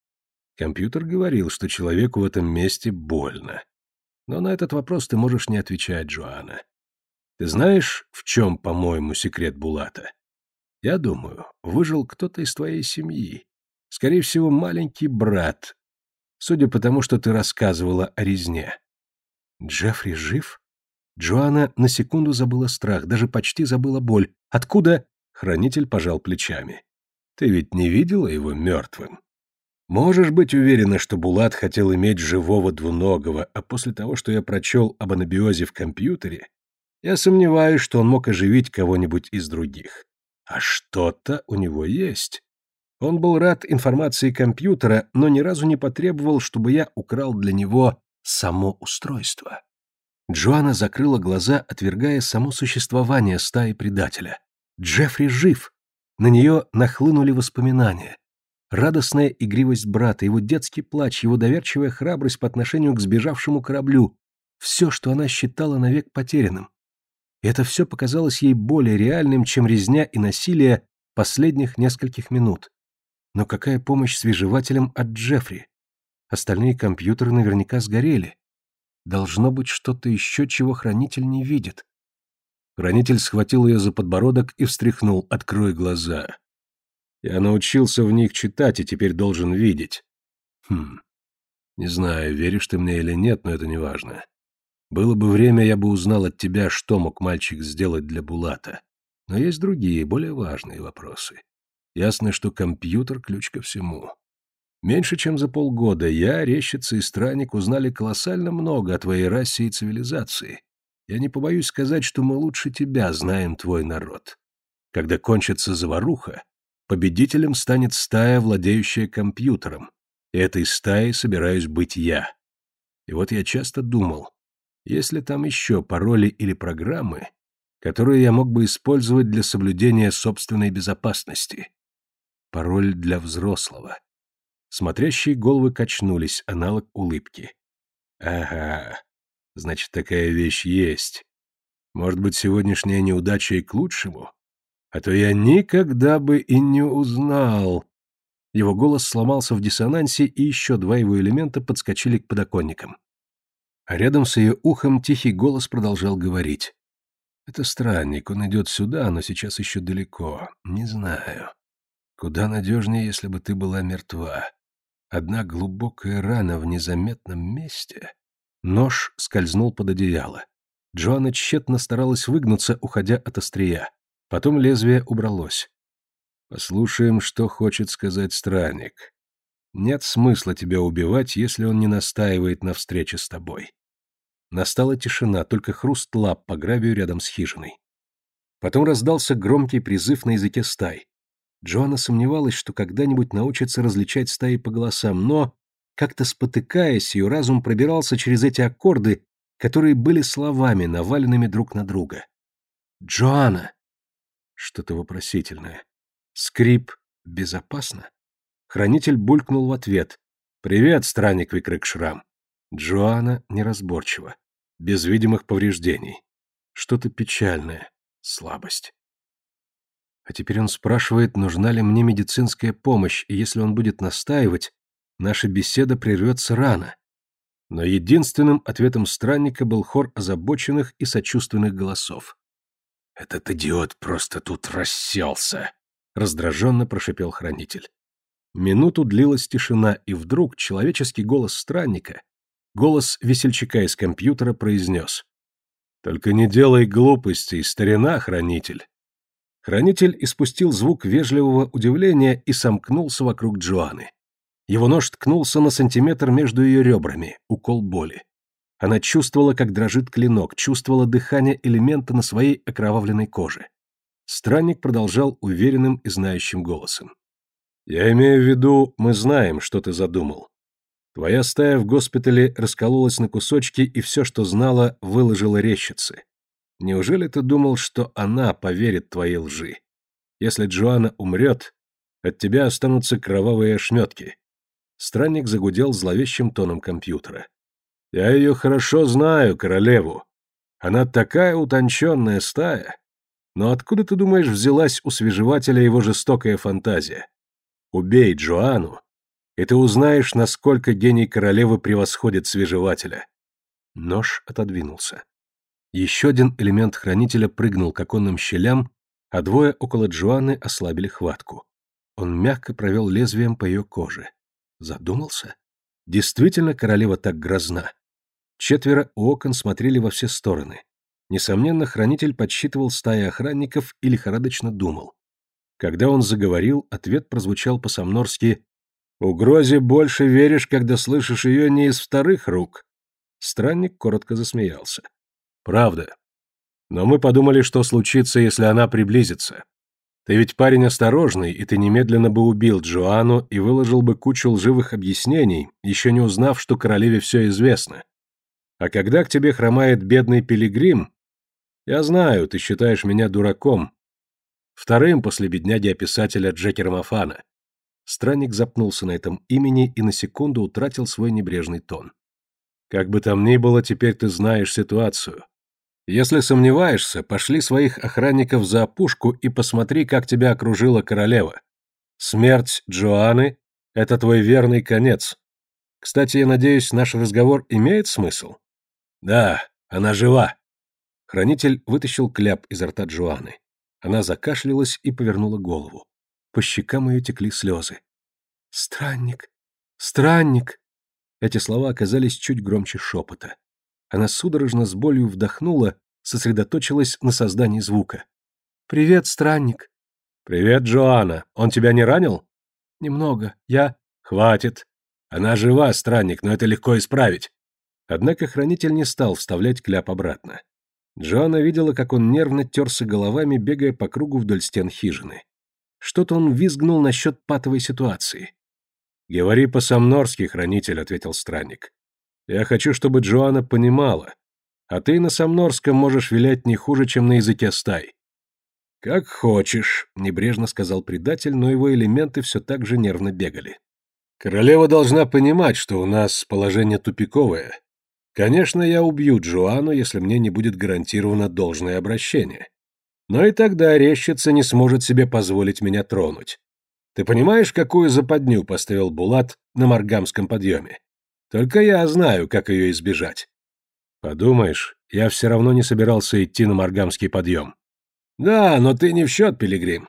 Speaker 1: Компьютер говорил, что человеку в этом месте больно. Но на этот вопрос ты можешь не отвечать, Джоанна. Ты знаешь, в чем, по-моему, секрет Булата? Я думаю, выжил кто-то из твоей семьи. Скорее всего, маленький брат. Судя по тому, что ты рассказывала о резне. Джеффри жив? Джоанна на секунду забыла страх, даже почти забыла боль. Откуда? Хранитель пожал плечами. Ты ведь не видела его мертвым? Можешь быть уверена, что Булат хотел иметь живого двуногого, а после того, что я прочел об анабиозе в компьютере, я сомневаюсь, что он мог оживить кого-нибудь из других. А что-то у него есть. Он был рад информации компьютера, но ни разу не потребовал, чтобы я украл для него само устройство. Джоанна закрыла глаза, отвергая само существование стаи предателя. Джеффри жив. На нее нахлынули воспоминания. Радостная игривость брата, его детский плач, его доверчивая храбрость по отношению к сбежавшему кораблю. Все, что она считала навек потерянным. Это все показалось ей более реальным, чем резня и насилие последних нескольких минут. Но какая помощь свежевателям от Джеффри? Остальные компьютеры наверняка сгорели. Должно быть что-то еще, чего хранитель не видит. Хранитель схватил ее за подбородок и встряхнул, открой глаза. Я научился в них читать и теперь должен видеть. Хм. Не знаю, веришь ты мне или нет, но это не важно. Было бы время, я бы узнал от тебя, что мог мальчик сделать для Булата. Но есть другие, более важные вопросы. Ясно, что компьютер — ключ ко всему. Меньше чем за полгода я, Рещица и Странник узнали колоссально много о твоей расе и цивилизации. Я не побоюсь сказать, что мы лучше тебя знаем твой народ. Когда кончится заваруха, победителем станет стая, владеющая компьютером. И этой стаей собираюсь быть я. И вот я часто думал, есть ли там еще пароли или программы, которые я мог бы использовать для соблюдения собственной безопасности? Пароль для взрослого. Смотрящие головы качнулись, аналог улыбки. Ага, значит, такая вещь есть. Может быть, сегодняшняя неудача и к лучшему? А то я никогда бы и не узнал. Его голос сломался в диссонансе, и еще два его элемента подскочили к подоконникам. А рядом с ее ухом тихий голос продолжал говорить. «Это странник, он идет сюда, но сейчас еще далеко. Не знаю. Куда надежнее, если бы ты была мертва. Одна глубокая рана в незаметном месте...» Нож скользнул под одеяло. Джоанна тщетно старалась выгнуться, уходя от острия. Потом лезвие убралось. «Послушаем, что хочет сказать странник. Нет смысла тебя убивать, если он не настаивает на встрече с тобой. Настала тишина, только хруст лап по гравию рядом с хижиной. Потом раздался громкий призыв на языке стай. Джоанна сомневалась, что когда-нибудь научится различать стаи по голосам, но, как-то спотыкаясь, ее разум пробирался через эти аккорды, которые были словами, наваленными друг на друга. «Джоанна!» Что-то вопросительное. Скрип «Безопасно?» Хранитель булькнул в ответ. «Привет, странник Викрыкшрам!» Джоанна неразборчиво, без видимых повреждений. Что-то печальное, слабость. А теперь он спрашивает, нужна ли мне медицинская помощь, и если он будет настаивать, наша беседа прервется рано. Но единственным ответом странника был хор озабоченных и сочувственных голосов. Этот идиот просто тут расселся, раздраженно прошипел хранитель. Минуту длилась тишина, и вдруг человеческий голос странника, голос весельчака из компьютера произнес. «Только не делай глупостей, старина, хранитель!» Хранитель испустил звук вежливого удивления и сомкнулся вокруг Джоаны. Его нож ткнулся на сантиметр между ее ребрами, укол боли. Она чувствовала, как дрожит клинок, чувствовала дыхание элемента на своей окровавленной коже. Странник продолжал уверенным и знающим голосом. Я имею в виду, мы знаем, что ты задумал. Твоя стая в госпитале раскололась на кусочки, и все, что знала, выложила рещицы. Неужели ты думал, что она поверит твоей лжи? Если Джоанна умрет, от тебя останутся кровавые ошметки. Странник загудел зловещим тоном компьютера. Я ее хорошо знаю, королеву. Она такая утонченная стая. Но откуда, ты думаешь, взялась у свежевателя его жестокая фантазия? Убей Джоанну, и ты узнаешь, насколько гений королевы превосходит свежевателя. Нож отодвинулся. Еще один элемент хранителя прыгнул к оконным щелям, а двое около Джоанны ослабили хватку. Он мягко провел лезвием по ее коже. Задумался? Действительно королева так грозна? Четверо окон смотрели во все стороны. Несомненно, хранитель подсчитывал стаи охранников и лихорадочно думал. Когда он заговорил, ответ прозвучал по-самнорски «Угрозе больше веришь, когда слышишь ее не из вторых рук». Странник коротко засмеялся. «Правда. Но мы подумали, что случится, если она приблизится. Ты ведь парень осторожный, и ты немедленно бы убил Джоанну и выложил бы кучу лживых объяснений, еще не узнав, что королеве все известно. А когда к тебе хромает бедный пилигрим, я знаю, ты считаешь меня дураком, Вторым после бедняги-описателя Джекера Мафана. Странник запнулся на этом имени и на секунду утратил свой небрежный тон. Как бы там ни было, теперь ты знаешь ситуацию. Если сомневаешься, пошли своих охранников за опушку и посмотри, как тебя окружила королева. Смерть Джоанны — это твой верный конец. Кстати, я надеюсь, наш разговор имеет смысл? Да, она жива. Хранитель вытащил кляп изо рта Джоанны. Она закашлялась и повернула голову. По щекам ее текли слезы. «Странник! Странник!» Эти слова оказались чуть громче шепота. Она судорожно с болью вдохнула, сосредоточилась на создании звука. «Привет, странник!» «Привет, Джоанна! Он тебя не ранил?» «Немного. Я...» «Хватит! Она жива, странник, но это легко исправить!» Однако хранитель не стал вставлять кляп обратно. Джоанна видела, как он нервно терся головами, бегая по кругу вдоль стен хижины. Что-то он визгнул насчет патовой ситуации. «Говори по-самнорски, хранитель», — ответил странник. «Я хочу, чтобы Джоанна понимала. А ты на самнорском можешь вилять не хуже, чем на языке стай». «Как хочешь», — небрежно сказал предатель, но его элементы все так же нервно бегали. «Королева должна понимать, что у нас положение тупиковое, Конечно, я убью Джоанну, если мне не будет гарантировано должное обращение. Но и тогда рещица не сможет себе позволить меня тронуть. Ты понимаешь, какую западню поставил Булат на Маргамском подъеме? Только я знаю, как ее избежать. Подумаешь, я все равно не собирался идти на Маргамский подъем. Да, но ты не в счет, Пилигрим.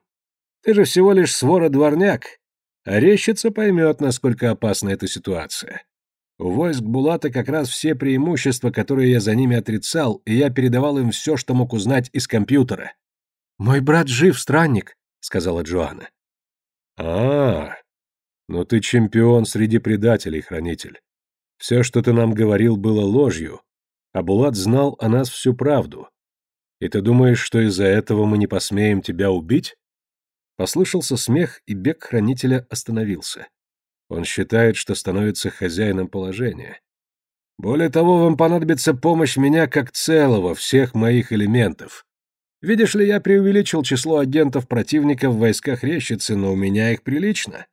Speaker 1: Ты же всего лишь свора-дворняк. А рещица поймет, насколько опасна эта ситуация. У войск Булата как раз все преимущества, которые я за ними отрицал, и я передавал им все, что мог узнать из компьютера. «Мой брат жив, странник», — сказала Джоанна. а, -а, -а ну ты чемпион среди предателей, хранитель. Все, что ты нам говорил, было ложью, а Булат знал о нас всю правду. И ты думаешь, что из-за этого мы не посмеем тебя убить?» Послышался смех, и бег хранителя остановился. Он считает, что становится хозяином положения. Более того, вам понадобится помощь меня как целого, всех моих элементов. Видишь ли, я преувеличил число агентов противника в войсках Рещицы, но у меня их прилично.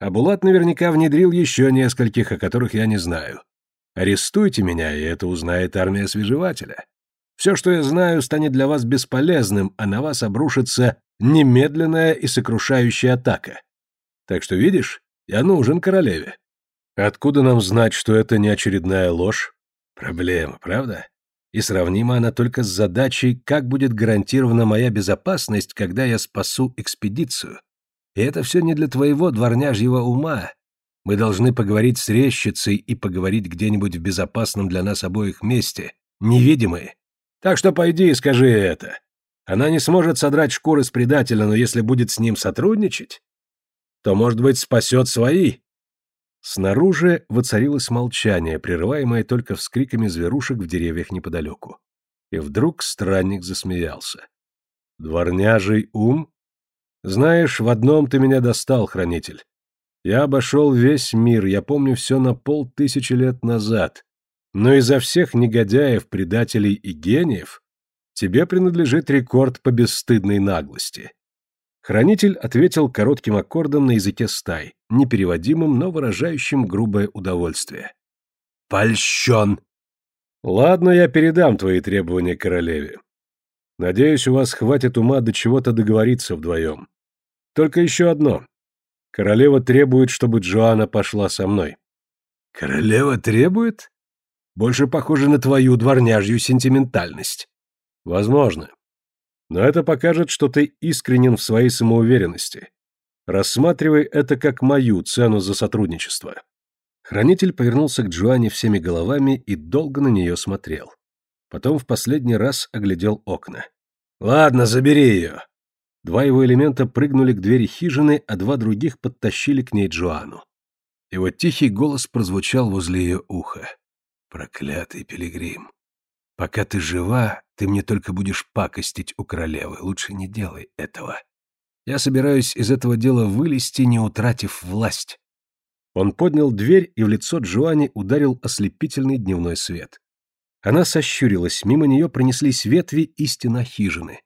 Speaker 1: А Булат наверняка внедрил еще нескольких, о которых я не знаю. Арестуйте меня, и это узнает армия свежевателя. Все, что я знаю, станет для вас бесполезным, а на вас обрушится немедленная и сокрушающая атака. Так что, видишь, я нужен королеве. Откуда нам знать, что это не очередная ложь? Проблема, правда? И сравнима она только с задачей, как будет гарантирована моя безопасность, когда я спасу экспедицию. И это все не для твоего дворняжьего ума. Мы должны поговорить с резчицей и поговорить где-нибудь в безопасном для нас обоих месте, невидимые. Так что пойди и скажи это. Она не сможет содрать шкуры с предателя, но если будет с ним сотрудничать, то, может быть, спасет свои. Снаружи воцарилось молчание, прерываемое только вскриками зверушек в деревьях неподалеку. И вдруг странник засмеялся. «Дворняжий ум? Знаешь, в одном ты меня достал, хранитель. Я обошел весь мир, я помню все на полтысячи лет назад. Но изо всех негодяев, предателей и гениев тебе принадлежит рекорд по бесстыдной наглости. Хранитель ответил коротким аккордом на языке стай, непереводимым, но выражающим грубое удовольствие. «Польщен!» «Ладно, я передам твои требования королеве. Надеюсь, у вас хватит ума до чего-то договориться вдвоем. Только еще одно. Королева требует, чтобы Джоанна пошла со мной». «Королева требует?» Больше похоже на твою дворняжью сентиментальность. Возможно. Но это покажет, что ты искренен в своей самоуверенности. Рассматривай это как мою цену за сотрудничество. Хранитель повернулся к Джоанне всеми головами и долго на нее смотрел. Потом в последний раз оглядел окна. «Ладно, забери ее!» Два его элемента прыгнули к двери хижины, а два других подтащили к ней Джоанну. Его тихий голос прозвучал возле ее уха. «Проклятый пилигрим! Пока ты жива, ты мне только будешь пакостить у королевы. Лучше не делай этого. Я собираюсь из этого дела вылезти, не утратив власть. Он поднял дверь, и в лицо Джоанни ударил ослепительный дневной свет. Она сощурилась, мимо нее пронеслись ветви и стена хижины.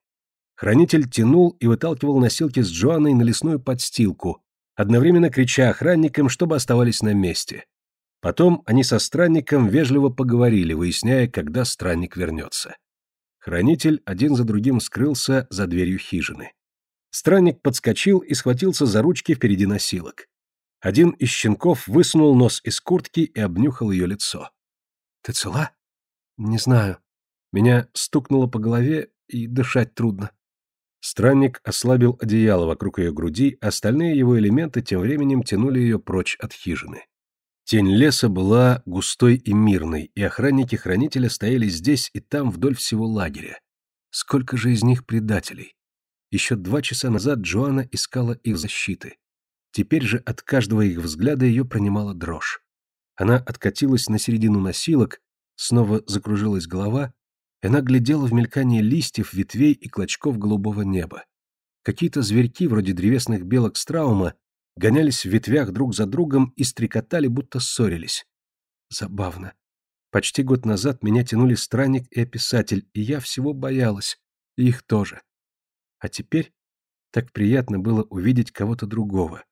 Speaker 1: Хранитель тянул и выталкивал носилки с Джоанной на лесную подстилку, одновременно крича охранникам, чтобы оставались на месте. Потом они со странником вежливо поговорили, выясняя, когда странник вернется. Хранитель один за другим скрылся за дверью хижины. Странник подскочил и схватился за ручки впереди носилок. Один из щенков высунул нос из куртки и обнюхал ее лицо. «Ты цела?» «Не знаю. Меня стукнуло по голове, и дышать трудно». Странник ослабил одеяло вокруг ее груди, остальные его элементы тем временем тянули ее прочь от хижины. Тень леса была густой и мирной, и охранники хранителя стояли здесь и там вдоль всего лагеря. Сколько же из них предателей? Еще два часа назад Джоанна искала их защиты. Теперь же от каждого их взгляда ее пронимала дрожь. Она откатилась на середину носилок, снова закружилась голова, и она глядела в мелькание листьев, ветвей и клочков голубого неба. Какие-то зверьки, вроде древесных белок страума, гонялись в ветвях друг за другом и стрекотали, будто ссорились. Забавно. Почти год назад меня тянули странник и описатель, и я всего боялась, и их тоже. А теперь так приятно было увидеть кого-то другого.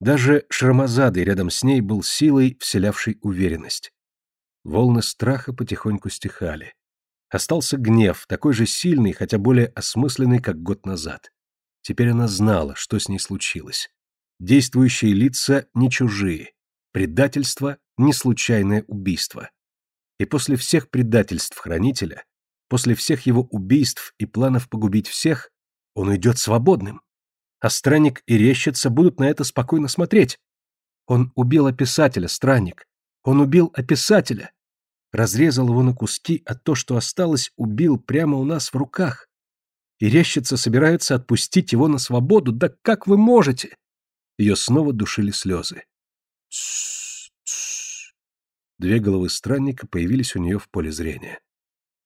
Speaker 1: Даже Шрамазадый рядом с ней был силой, вселявшей уверенность. Волны страха потихоньку стихали. Остался гнев, такой же сильный, хотя более осмысленный, как год назад. Теперь она знала, что с ней случилось. Действующие лица не чужие. Предательство – не случайное убийство. И после всех предательств хранителя, после всех его убийств и планов погубить всех, он уйдет свободным. А странник и рещица будут на это спокойно смотреть. Он убил описателя, странник. Он убил описателя. Разрезал его на куски, а то, что осталось, убил прямо у нас в руках. И рещица собирается отпустить его на свободу. Да как вы можете? Ее снова душили слезы. Две головы странника появились у нее в поле зрения.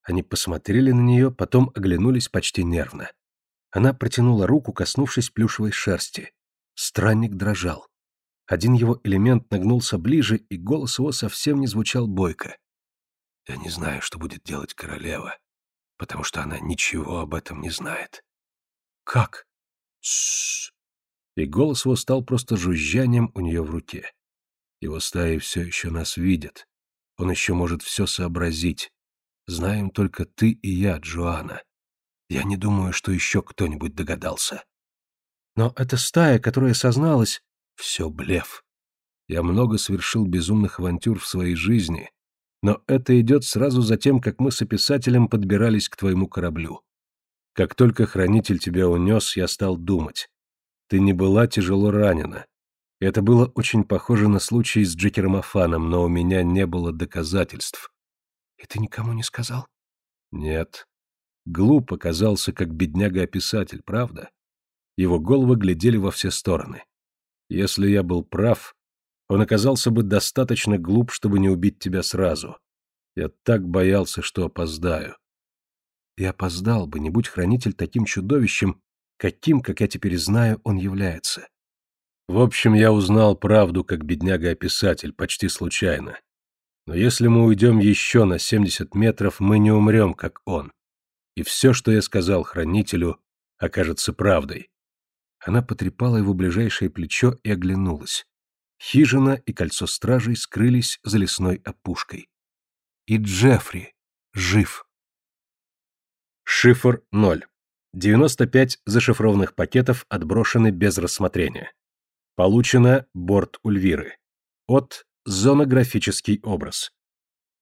Speaker 1: Они посмотрели на нее, потом оглянулись почти нервно. Она протянула руку, коснувшись плюшевой шерсти. Странник дрожал. Один его элемент нагнулся ближе, и голос его совсем не звучал бойко. «Я не знаю, что будет делать королева, потому что она ничего об этом не знает». «Как?» «Тссс и голос его стал просто жужжанием у нее в руке. Его стаи все еще нас видят. Он еще может все сообразить. Знаем только ты и я, Джоанна. Я не думаю, что еще кто-нибудь догадался. Но эта стая, которая созналась, все блеф. Я много совершил безумных авантюр в своей жизни, Но это идет сразу за тем, как мы с описателем подбирались к твоему кораблю. Как только хранитель тебя унес, я стал думать. Ты не была тяжело ранена. Это было очень похоже на случай с Джекером Афаном, но у меня не было доказательств.
Speaker 2: И ты никому не сказал?
Speaker 1: Нет. Глуп оказался, как бедняга-описатель, правда? Его головы глядели во все стороны. Если я был прав, он оказался бы достаточно глуп, чтобы не убить тебя сразу. Я так боялся, что опоздаю. И опоздал бы, не будь хранитель таким чудовищем, каким, как я теперь знаю, он является. В общем, я узнал правду, как бедняга-описатель, почти случайно. Но если мы уйдем еще на 70 метров, мы не умрем, как он. И все, что я сказал хранителю, окажется правдой. Она потрепала его ближайшее плечо и оглянулась. Хижина и кольцо стражей скрылись за лесной опушкой. И Джеффри жив. Шифр 0. 95 зашифрованных пакетов отброшены без рассмотрения. Получено борт Ульвиры. От зонографический образ.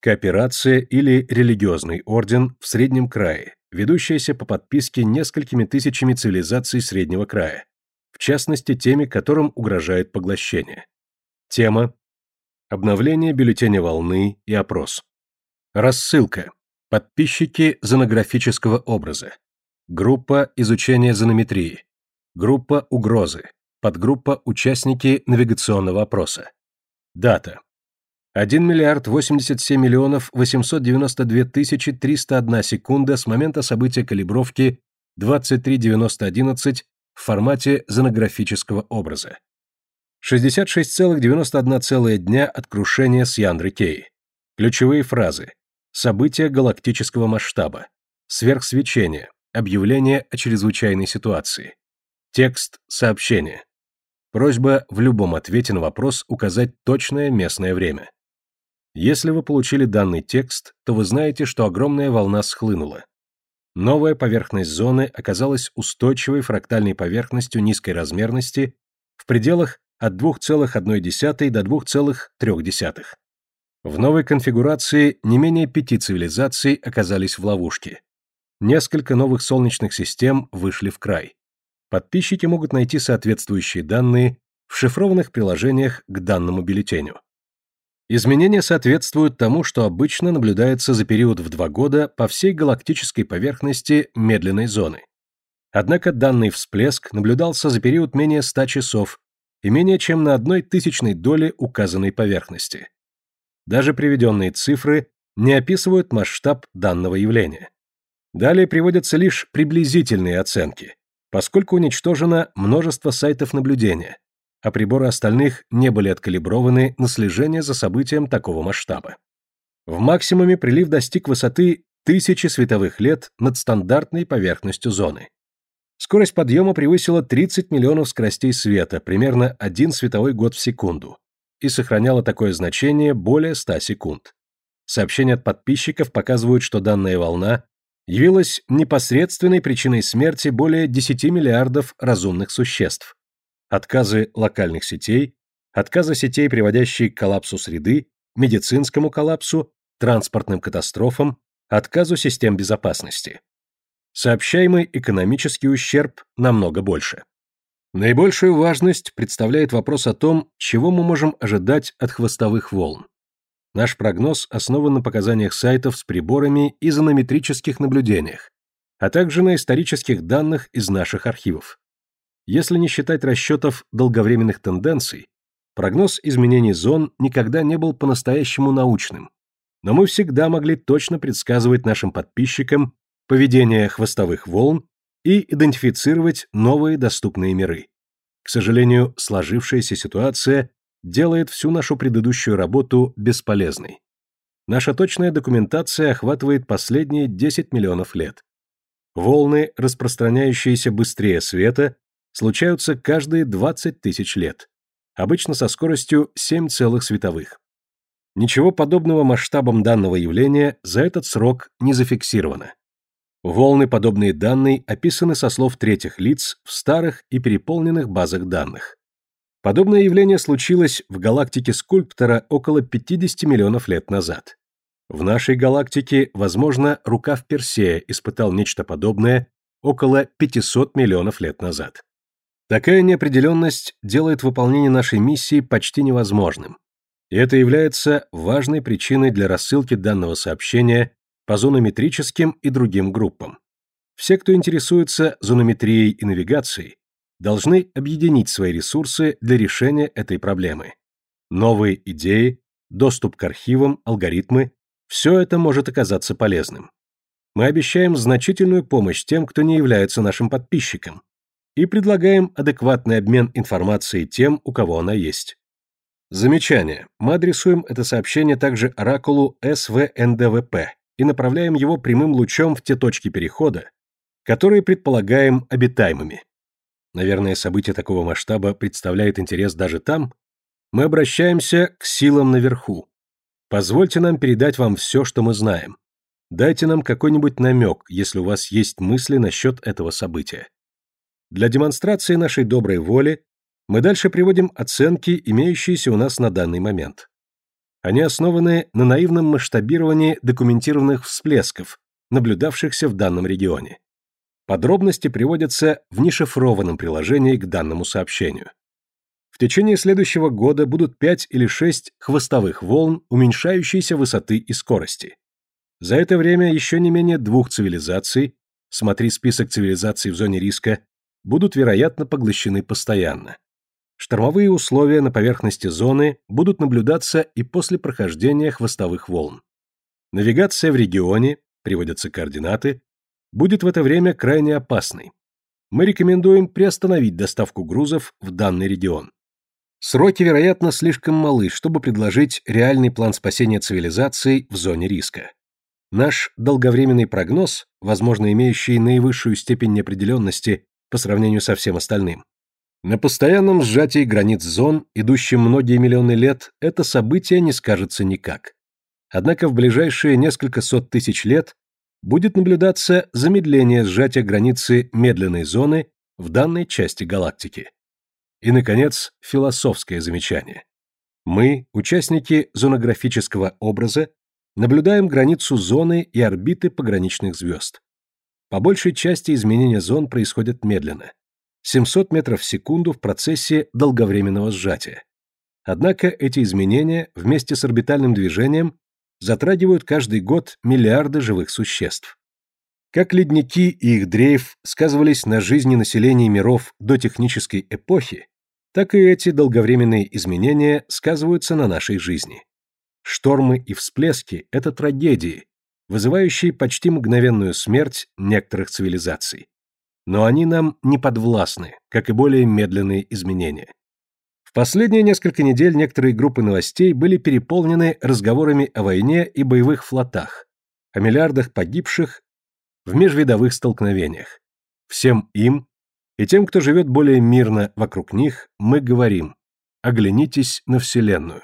Speaker 1: Кооперация или религиозный орден в Среднем крае, ведущаяся по подписке несколькими тысячами цивилизаций Среднего края, в частности теми, которым угрожает поглощение. Тема – обновление бюллетеня волны и опрос. Рассылка. Подписчики зонографического образа. Группа изучения зонометрии. Группа угрозы. Подгруппа участники навигационного опроса. Дата. 1 миллиард 87 миллионов 892 тысячи 301 секунда с момента события калибровки 239011 в формате зонографического образа. 66,91 дня от крушения с Яндры Кей. Ключевые фразы. События галактического масштаба. Сверхсвечение. Объявление о чрезвычайной ситуации. Текст сообщения. Просьба в любом ответе на вопрос указать точное местное время. Если вы получили данный текст, то вы знаете, что огромная волна схлынула. Новая поверхность зоны оказалась устойчивой фрактальной поверхностью низкой размерности в пределах от 2,1 до 2,3. В новой конфигурации не менее пяти цивилизаций оказались в ловушке. Несколько новых солнечных систем вышли в край. Подписчики могут найти соответствующие данные в шифрованных приложениях к данному бюллетеню. Изменения соответствуют тому, что обычно наблюдается за период в два года по всей галактической поверхности медленной зоны. Однако данный всплеск наблюдался за период менее 100 часов и менее чем на одной тысячной доле указанной поверхности. Даже приведенные цифры не описывают масштаб данного явления. Далее приводятся лишь приблизительные оценки, поскольку уничтожено множество сайтов наблюдения, а приборы остальных не были откалиброваны на слежение за событием такого масштаба. В максимуме прилив достиг высоты тысячи световых лет над стандартной поверхностью зоны. Скорость подъема превысила 30 миллионов скоростей света, примерно один световой год в секунду, и сохраняла такое значение более 100 секунд. Сообщения от подписчиков показывают, что данная волна явилась непосредственной причиной смерти более 10 миллиардов разумных существ, отказы локальных сетей, отказы сетей, приводящие к коллапсу среды, медицинскому коллапсу, транспортным катастрофам, отказу систем безопасности. Сообщаемый экономический ущерб намного больше. Наибольшую важность представляет вопрос о том, чего мы можем ожидать от хвостовых волн. Наш прогноз основан на показаниях сайтов с приборами и зонометрических наблюдениях, а также на исторических данных из наших архивов. Если не считать расчетов долговременных тенденций, прогноз изменений зон никогда не был по-настоящему научным, но мы всегда могли точно предсказывать нашим подписчикам поведение хвостовых волн и идентифицировать новые доступные миры. К сожалению, сложившаяся ситуация делает всю нашу предыдущую работу бесполезной. Наша точная документация охватывает последние 10 миллионов лет. Волны, распространяющиеся быстрее света, случаются каждые 20 тысяч лет, обычно со скоростью 7 целых световых. Ничего подобного масштабам данного явления за этот срок не зафиксировано. Волны, подобные данной, описаны со слов третьих лиц в старых и переполненных базах данных. Подобное явление случилось в галактике Скульптора около 50 миллионов лет назад. В нашей галактике, возможно, рукав Персея испытал нечто подобное около 500 миллионов лет назад. Такая неопределенность делает выполнение нашей миссии почти невозможным. И это является важной причиной для рассылки данного сообщения по зонометрическим и другим группам. Все, кто интересуется зонометрией и навигацией, должны объединить свои ресурсы для решения этой проблемы. Новые идеи, доступ к архивам, алгоритмы – все это может оказаться полезным. Мы обещаем значительную помощь тем, кто не является нашим подписчиком, и предлагаем адекватный обмен информацией тем, у кого она есть. Замечание. Мы адресуем это сообщение также оракулу СВНДВП и направляем его прямым лучом в те точки перехода, которые предполагаем обитаемыми. Наверное, событие такого масштаба представляет интерес даже там. Мы обращаемся к силам наверху. Позвольте нам передать вам все, что мы знаем. Дайте нам какой-нибудь намек, если у вас есть мысли насчет этого события. Для демонстрации нашей доброй воли мы дальше приводим оценки, имеющиеся у нас на данный момент. Они основаны на наивном масштабировании документированных всплесков, наблюдавшихся в данном регионе. Подробности приводятся в нешифрованном приложении к данному сообщению. В течение следующего года будут 5 или 6 хвостовых волн уменьшающейся высоты и скорости. За это время еще не менее двух цивилизаций, смотри список цивилизаций в зоне риска, будут, вероятно, поглощены постоянно. Штормовые условия на поверхности зоны будут наблюдаться и после прохождения хвостовых волн. Навигация в регионе, приводятся координаты, будет в это время крайне опасной. Мы рекомендуем приостановить доставку грузов в данный регион. Сроки, вероятно, слишком малы, чтобы предложить реальный план спасения цивилизации в зоне риска. Наш долговременный прогноз, возможно имеющий наивысшую степень неопределенности по сравнению со всем остальным. На постоянном сжатии границ зон, идущем многие миллионы лет, это событие не скажется никак. Однако в ближайшие несколько сот тысяч лет будет наблюдаться замедление сжатия границы медленной зоны в данной части галактики. И, наконец, философское замечание. Мы, участники зонографического образа, наблюдаем границу зоны и орбиты пограничных звезд. По большей части изменения зон происходят медленно. 700 метров в секунду в процессе долговременного сжатия. Однако эти изменения вместе с орбитальным движением затрагивают каждый год миллиарды живых существ. Как ледники и их дрейф сказывались на жизни населения миров до технической эпохи, так и эти долговременные изменения сказываются на нашей жизни. Штормы и всплески – это трагедии, вызывающие почти мгновенную смерть некоторых цивилизаций. Но они нам не подвластны, как и более медленные изменения. В последние несколько недель некоторые группы новостей были переполнены разговорами о войне и боевых флотах, о миллиардах погибших в межвидовых столкновениях. Всем им и тем, кто живет более мирно вокруг них, мы говорим «Оглянитесь на Вселенную».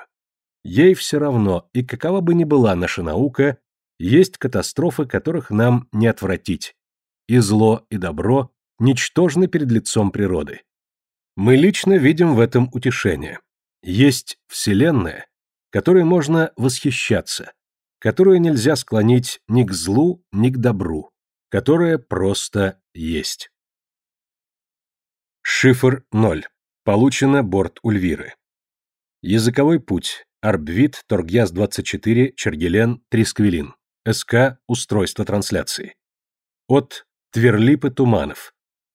Speaker 1: Ей все равно, и какова бы ни была наша наука, есть катастрофы, которых нам не отвратить. И зло, и добро ничтожны перед лицом природы. Мы лично видим в этом утешение. Есть Вселенная, которой можно восхищаться, которую нельзя склонить ни к злу, ни к добру, которая просто есть. Шифр 0. Получено борт Ульвиры. Языковой путь. Арбвит, Торгьяс-24, Чергелен, Трисквилин. СК «Устройство трансляции». От Тверлипы Туманов.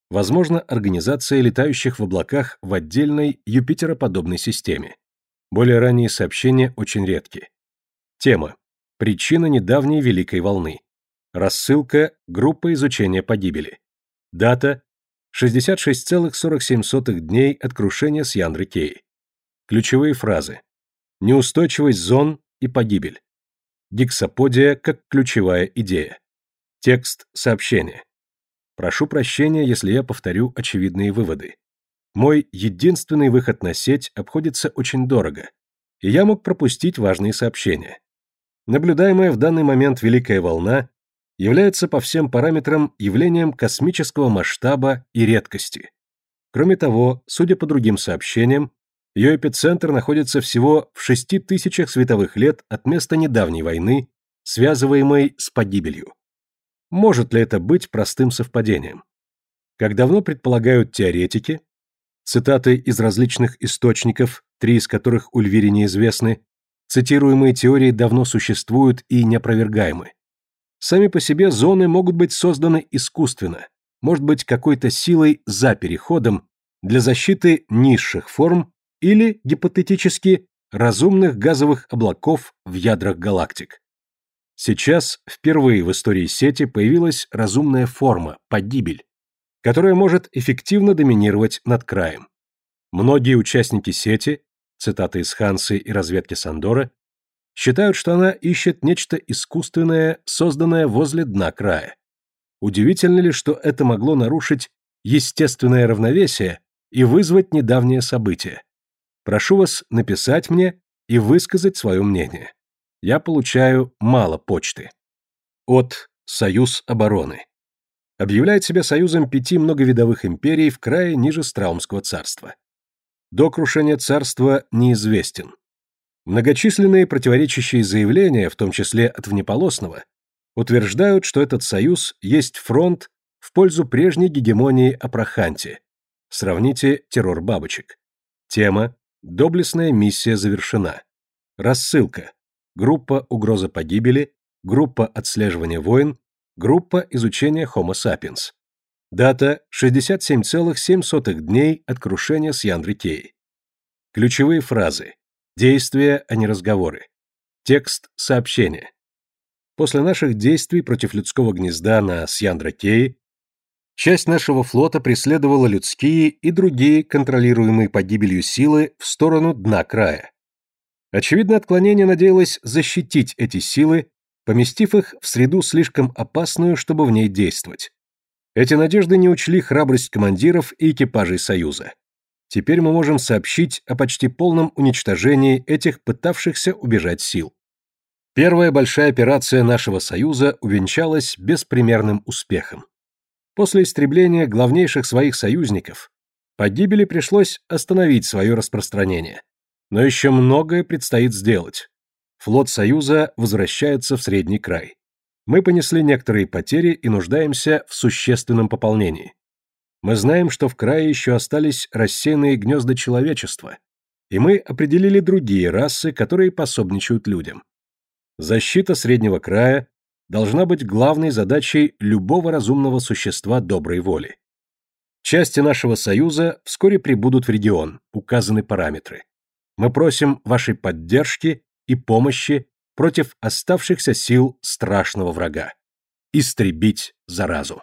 Speaker 1: Возможно, организация летающих в облаках в отдельной Юпитероподобной системе. Более ранние сообщения очень редки. Тема. Причина недавней Великой волны. Рассылка Группа изучения погибели. Дата 66,47 дней от крушения с Яндры Кей. Ключевые фразы. Неустойчивость зон и погибель. Гексаподия как ключевая идея. Текст сообщения. Прошу прощения, если я повторю очевидные выводы. Мой единственный выход на сеть обходится очень дорого, и я мог пропустить важные сообщения. Наблюдаемая в данный момент Великая волна является по всем параметрам явлением космического масштаба и редкости. Кроме того, судя по другим сообщениям, ее эпицентр находится всего в 6 тысячах световых лет от места недавней войны связываемой с погибелью. Может ли это быть простым совпадением? Как давно предполагают теоретики, цитаты из различных источников, три из которых у Львири неизвестны, цитируемые теории давно существуют и неопровергаемы. Сами по себе зоны могут быть созданы искусственно, может быть какой-то силой за переходом для защиты низших форм или, гипотетически, разумных газовых облаков в ядрах галактик. Сейчас впервые в истории сети появилась разумная форма, погибель, которая может эффективно доминировать над краем. Многие участники сети, цитаты из Хансы и разведки Сандора, считают, что она ищет нечто искусственное, созданное возле дна края. Удивительно ли, что это могло нарушить естественное равновесие и вызвать недавнее событие? Прошу вас написать мне и высказать свое мнение. Я получаю мало почты. От Союз обороны. Объявляет себя союзом пяти многовидовых империй в крае ниже Страумского царства. До крушения царства неизвестен. Многочисленные противоречащие заявления, в том числе от внеполосного, утверждают, что этот союз есть фронт в пользу прежней гегемонии Апраханти. Сравните террор бабочек. Тема Доблестная миссия завершена. Рассылка. Группа угроза погибели, группа отслеживания войн, группа изучения Homo sapiens. Дата 67,7 дней от крушения с Яндрикей. Ключевые фразы. Действия, а не разговоры. Текст сообщения. После наших действий против людского гнезда на Сьяндракее часть нашего флота преследовала людские и другие контролируемые погибелью силы в сторону дна края. Очевидно, отклонение надеялось защитить эти силы, поместив их в среду слишком опасную, чтобы в ней действовать. Эти надежды не учли храбрость командиров и экипажей Союза. Теперь мы можем сообщить о почти полном уничтожении этих пытавшихся убежать сил. Первая большая операция нашего союза увенчалась беспримерным успехом. После истребления главнейших своих союзников погибели пришлось остановить свое распространение. Но еще многое предстоит сделать. Флот Союза возвращается в Средний край. Мы понесли некоторые потери и нуждаемся в существенном пополнении. Мы знаем, что в крае еще остались рассеянные гнезда человечества, и мы определили другие расы, которые пособничают людям. Защита среднего края должна быть главной задачей любого разумного существа доброй воли. Части нашего союза вскоре прибудут в регион, указаны параметры. Мы просим вашей поддержки и помощи против оставшихся сил страшного врага. Истребить заразу.